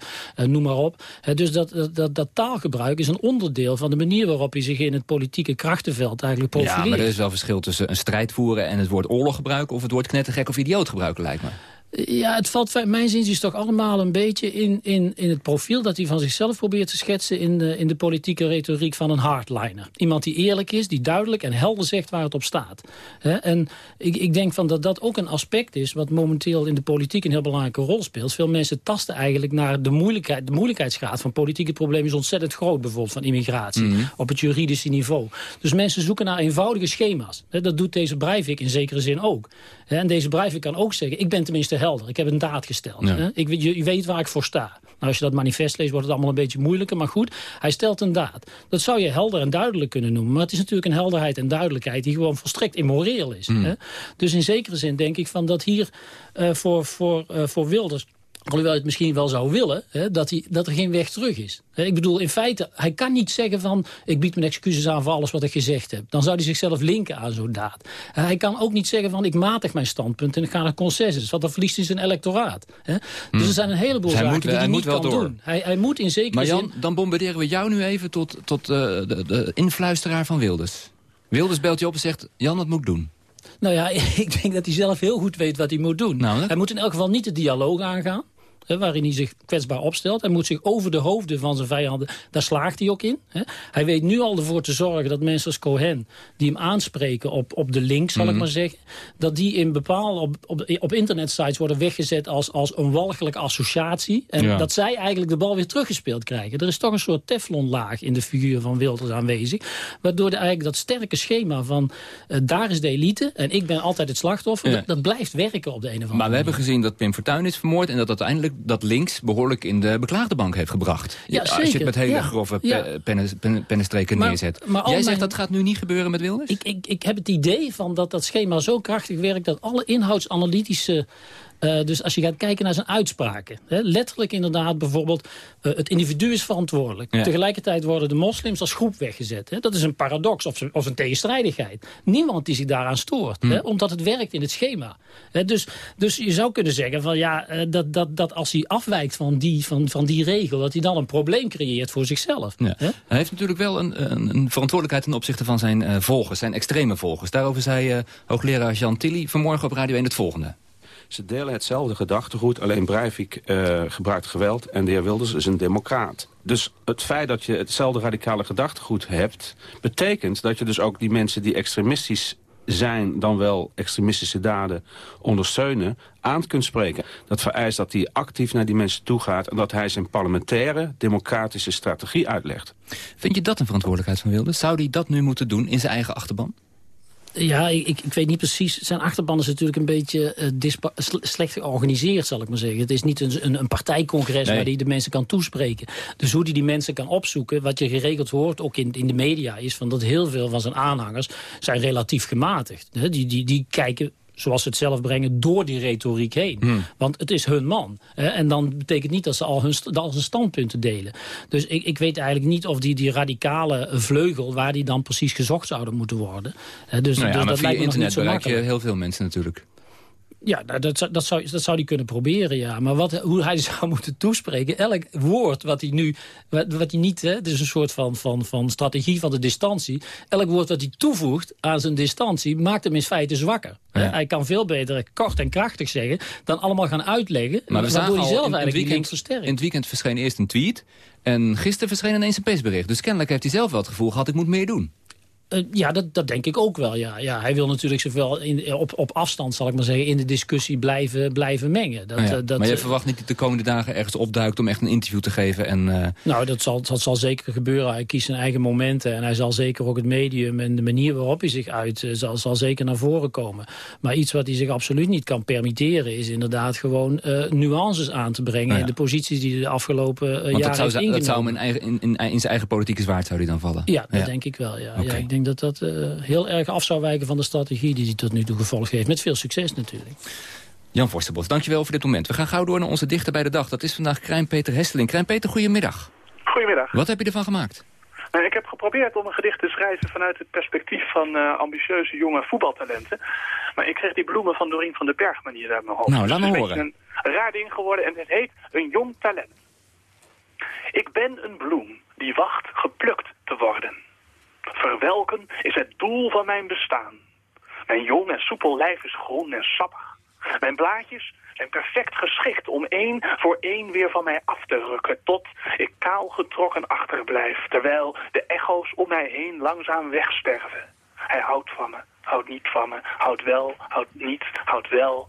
noem maar op. Hè, dus dat, dat, dat taalgebruik is een onderdeel van de manier waarop hij zich in het politieke krachtenveld eigenlijk profileert. Ja, maar er is wel verschil tussen een strijd voeren... en het woord oorlog gebruiken... of het woord knettergek of idioot gebruiken, lijkt me. Ja, het valt mijn zin is toch allemaal een beetje in, in, in het profiel... dat hij van zichzelf probeert te schetsen in de, in de politieke retoriek van een hardliner. Iemand die eerlijk is, die duidelijk en helder zegt waar het op staat. He, en ik, ik denk van dat dat ook een aspect is... wat momenteel in de politiek een heel belangrijke rol speelt. Veel mensen tasten eigenlijk naar de moeilijkheid. De moeilijkheidsgraad van politieke problemen is ontzettend groot. Bijvoorbeeld van immigratie, Mhm. mm -hmm. op het juridische niveau. Dus mensen zoeken naar eenvoudige schema's. He, dat doet deze Breivik in zekere zin ook. He, en deze Breivik kan ook zeggen, ik ben tenminste helder. Ik heb een daad gesteld. Ja. Hè? Ik, je, je, weet waar ik voor sta. Nou, als je dat manifest leest, wordt het allemaal een beetje moeilijker. Maar goed, hij stelt een daad. Dat zou je helder en duidelijk kunnen noemen. Maar het is natuurlijk een helderheid en duidelijkheid... die gewoon volstrekt immoreel is. Mm. Hè? Dus in zekere zin denk ik van dat hier uh, voor, voor, uh, voor Wilders... Alhoewel je het misschien wel zou willen, hè, dat, hij, dat er geen weg terug is. Ik bedoel, in feite, hij kan niet zeggen van... ik bied mijn excuses aan voor alles wat ik gezegd heb. Dan zou hij zichzelf linken aan zo'n daad. Hij kan ook niet zeggen van ik matig mijn standpunt... en ik ga naar consensus, want dan verliest hij zijn electoraat. Hè. Hmm. Dus er zijn een heleboel dus zaken moet, die hij, hij niet wel kan door. doen. Hij, hij moet in zekere maar Jan, zin... dan bombarderen we jou nu even tot, tot uh, de, de influisteraar van Wilders. Wilders belt je op en zegt, Jan, wat moet ik doen? Nou ja, ik denk dat hij zelf heel goed weet wat hij moet doen. Hij moet in elk geval niet de dialoog aangaan. Hè, waarin hij zich kwetsbaar opstelt. Hij moet zich over de hoofden van zijn vijanden... daar slaagt hij ook in. Hè. Hij weet nu al ervoor te zorgen dat mensen als Cohen... die hem aanspreken op, op de link, zal Mhm. ik maar zeggen... dat die in bepaalde op, op, op internetsites worden weggezet... als, als een walgelijke associatie. En Ja. dat zij eigenlijk de bal weer teruggespeeld krijgen. Er is toch een soort teflonlaag in de figuur van Wilders aanwezig. Waardoor de, eigenlijk dat sterke schema van... eh, daar is de elite en ik ben altijd het slachtoffer... Ja. dat, dat blijft werken op de een of andere Maar we hebben gezien dat Pim Fortuyn is vermoord... en dat uiteindelijk dat links behoorlijk in de beklaagde bank heeft gebracht. Ja, als je het met hele Ja. grove pe- pen- pennenstreken neerzet. maar Jij zegt mijn- dat gaat nu niet gebeuren met Wilders? Ik, ik, ik heb het idee van dat dat schema zo krachtig werkt... dat alle inhoudsanalytische... eh, dus als je gaat kijken naar zijn uitspraken. Hè, letterlijk inderdaad bijvoorbeeld... eh, het individu is verantwoordelijk. Ja. Tegelijkertijd worden de moslims als groep weggezet. Hè. Dat is een paradox of, of een tegenstrijdigheid. Niemand die zich daaraan stoort. Hm. Hè, omdat het werkt in het schema. Hè, dus, dus je zou kunnen zeggen van, ja, eh, dat, dat, dat als hij afwijkt van die, van, van die regel... dat hij dan een probleem creëert voor zichzelf. Ja. Hij heeft natuurlijk wel een, een, een verantwoordelijkheid ten opzichte van zijn volgers, zijn extreme volgers. Daarover zei hoogleraar Jean Tilly vanmorgen op Radio 1 het volgende. Ze delen hetzelfde gedachtegoed, alleen Breivik eh, gebruikt geweld... en de heer Wilders is een democraat. Dus het feit dat je hetzelfde radicale gedachtegoed hebt... betekent dat je dus ook die mensen die extremistisch zijn... dan wel extremistische daden ondersteunen, aan kunt spreken. Dat vereist dat hij actief naar die mensen toe gaat... en dat hij zijn parlementaire, democratische strategie uitlegt. Vind je dat een verantwoordelijkheid van Wilders? Zou hij dat nu moeten doen in zijn eigen achterban? Ja, ik, ik weet niet precies. Zijn achterban is natuurlijk een beetje eh, slecht georganiseerd, zal ik maar zeggen. Het is niet een, een, een partijcongres Nee. waar hij de mensen kan toespreken. Dus hoe hij die mensen kan opzoeken, wat je geregeld hoort, ook in, in de media, is van dat heel veel van zijn aanhangers zijn relatief gematigd. Hè? Die, die, die kijken zoals ze het zelf brengen, door die retoriek heen. Hmm. Want het is hun man. Hè? En dan betekent niet dat ze al hun, al zijn standpunten delen. Dus ik, ik weet eigenlijk niet of die, die radicale vleugel... waar die dan precies gezocht zouden moeten worden. Dus, Nou ja, dus dat via lijkt me nog niet internet zo bereik je heel veel mensen natuurlijk. Ja, nou, dat, zou- dat, zou, dat zou hij kunnen proberen, ja. Maar wat, hoe hij zou moeten toespreken... elk woord wat hij nu... Wat, wat hij niet, hè, het is een soort van, van, van strategie van de distantie. Elk woord wat hij toevoegt aan zijn distantie... maakt hem in feite zwakker. Ja. Hij kan veel beter kort en krachtig zeggen... dan allemaal gaan uitleggen. Maar we waardoor hij zelf eigenlijk weekend, versterkt. in het weekend verscheen eerst een tweet. En gisteren verscheen ineens een persbericht. Dus kennelijk heeft hij zelf wel het gevoel gehad, ik moet meer doen. Eh, ja, dat, dat denk ik ook wel. Ja. Ja, hij wil natuurlijk zoveel in, op, op afstand, zal ik maar zeggen... in de discussie blijven, blijven mengen. Dat, Nou ja, eh, dat, maar je eh, verwacht niet dat de komende dagen ergens opduikt... om echt een interview te geven. En, eh, Nou, dat zal, dat zal zeker gebeuren. Hij kiest zijn eigen momenten. En hij zal zeker ook het medium en de manier waarop hij zich uit... eh, zal, zal zeker naar voren komen. Maar iets wat hij zich absoluut niet kan permitteren... is inderdaad gewoon eh, nuances aan te brengen... Nou ja. in de posities die hij de afgelopen eh, jaren dat zou, heeft dat zou hem in, eigen, in, in, in zijn eigen politieke zwaard zou die dan vallen. Ja, dat denk ik wel. Ja, ik denk dat dat eh, heel erg af zou wijken van de strategie... die hij tot nu toe gevolgd heeft. Met veel succes natuurlijk. Jan Forsterbos, dankjewel voor dit moment. We gaan gauw door naar onze dichter bij de dag. Dat is vandaag Krijn Peter Hesseling. Krijn Peter, goedemiddag. Goedemiddag. Wat heb je ervan gemaakt? Nou, ik heb geprobeerd om een gedicht te schrijven vanuit het perspectief van eh, ambitieuze jonge voetbaltalenten. Maar ik kreeg die bloemen van Doreen van den Berg manier uit mijn hoofd. Nou, laat Het me is horen. Een raar ding geworden en het heet een jong talent. Ik ben een bloem die wacht geplukt te worden. Verwelken is het doel van mijn bestaan. Mijn jong en soepel lijf is groen en sappig. Mijn blaadjes zijn perfect geschikt om één voor één weer van mij af te rukken... tot ik kaal getrokken achterblijf... terwijl de echo's om mij heen langzaam wegsterven. Hij houdt van me, houdt niet van me, houdt wel, houdt niet, houdt wel.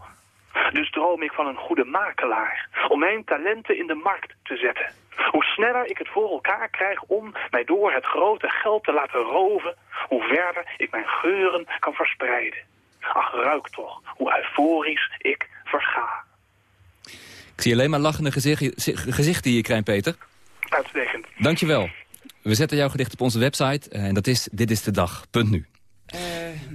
Dus droom ik van een goede makelaar... om mijn talenten in de markt te zetten. Hoe sneller ik het voor elkaar krijg om mij door het grote geld te laten roven... hoe verder ik mijn geuren kan verspreiden. Ach, ruik toch, hoe euforisch ik verga. Ik zie alleen maar lachende gezicht, gezichten hier, Krijn Peter. Uitstekend. Dankjewel. We zetten jouw gedicht op onze website. eh, En dat is ditisteddag.nu. Eh,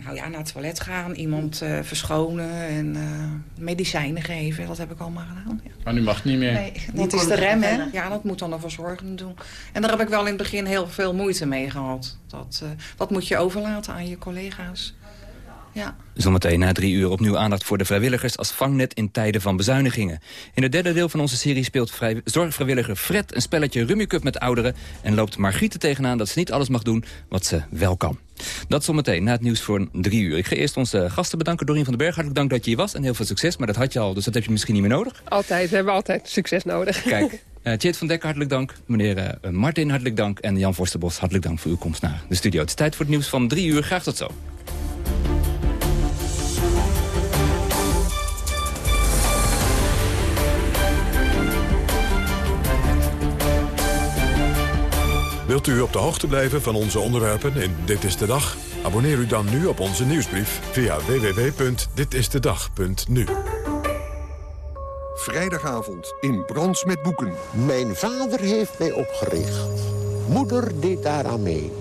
nou ja, naar het toilet gaan, iemand eh, verschonen en eh, medicijnen geven. Dat heb ik allemaal gedaan. Ja. Maar nu mag het niet meer. Nee, dat is de rem, hè? Ja, dat moet dan een verzorgende doen. En daar heb ik wel in het begin heel veel moeite mee gehad. Dat, eh, dat moet je overlaten aan je collega's. Ja. Zometeen na drie uur opnieuw aandacht voor de vrijwilligers als vangnet in tijden van bezuinigingen. In het derde deel van onze serie speelt vrij, zorgvrijwilliger Fred een spelletje Rummy Cup met ouderen en loopt Margriet er tegenaan dat ze niet alles mag doen wat ze wel kan. Dat zometeen na het nieuws voor drie uur. Ik ga eerst onze gasten bedanken. Dorien van den Berg, hartelijk dank dat je hier was en heel veel succes. Maar dat had je al, dus dat heb je misschien niet meer nodig. Altijd, we hebben altijd succes nodig. Kijk, uh, Tjeerd van Dek, hartelijk dank. Meneer uh, Martin, hartelijk dank. En Jan Forsterbos, hartelijk dank voor uw komst naar de studio. Het is tijd voor het nieuws van drie uur. Graag tot zo. Wilt u op de hoogte blijven van onze onderwerpen in Dit is de Dag? Abonneer u dan nu op onze nieuwsbrief via www.ditistedag.nu. Vrijdagavond in Brands met Boeken. Mijn vader heeft mij opgericht. Moeder deed daaraan mee.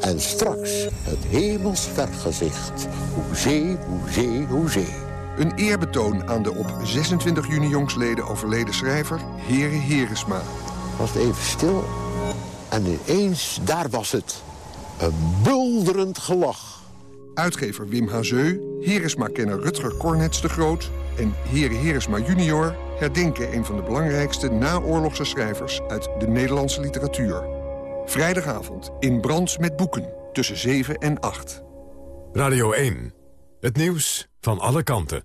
En straks het hemels vergezicht. Hoezee, hoezee, hoezee. Een eerbetoon aan de op 26 juni jongsleden overleden schrijver Here Heresma. Was het even stil en ineens, daar was het. Een bulderend gelach. Uitgever Wim Hazeu, Heresma-kenner Rutger Cornets de Groot... en Here Heresma junior herdenken een van de belangrijkste naoorlogse schrijvers... uit de Nederlandse literatuur. Vrijdagavond in Brands met Boeken, tussen 7 en 8. Radio 1, het nieuws van alle kanten.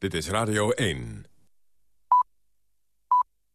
Dit is Radio 1.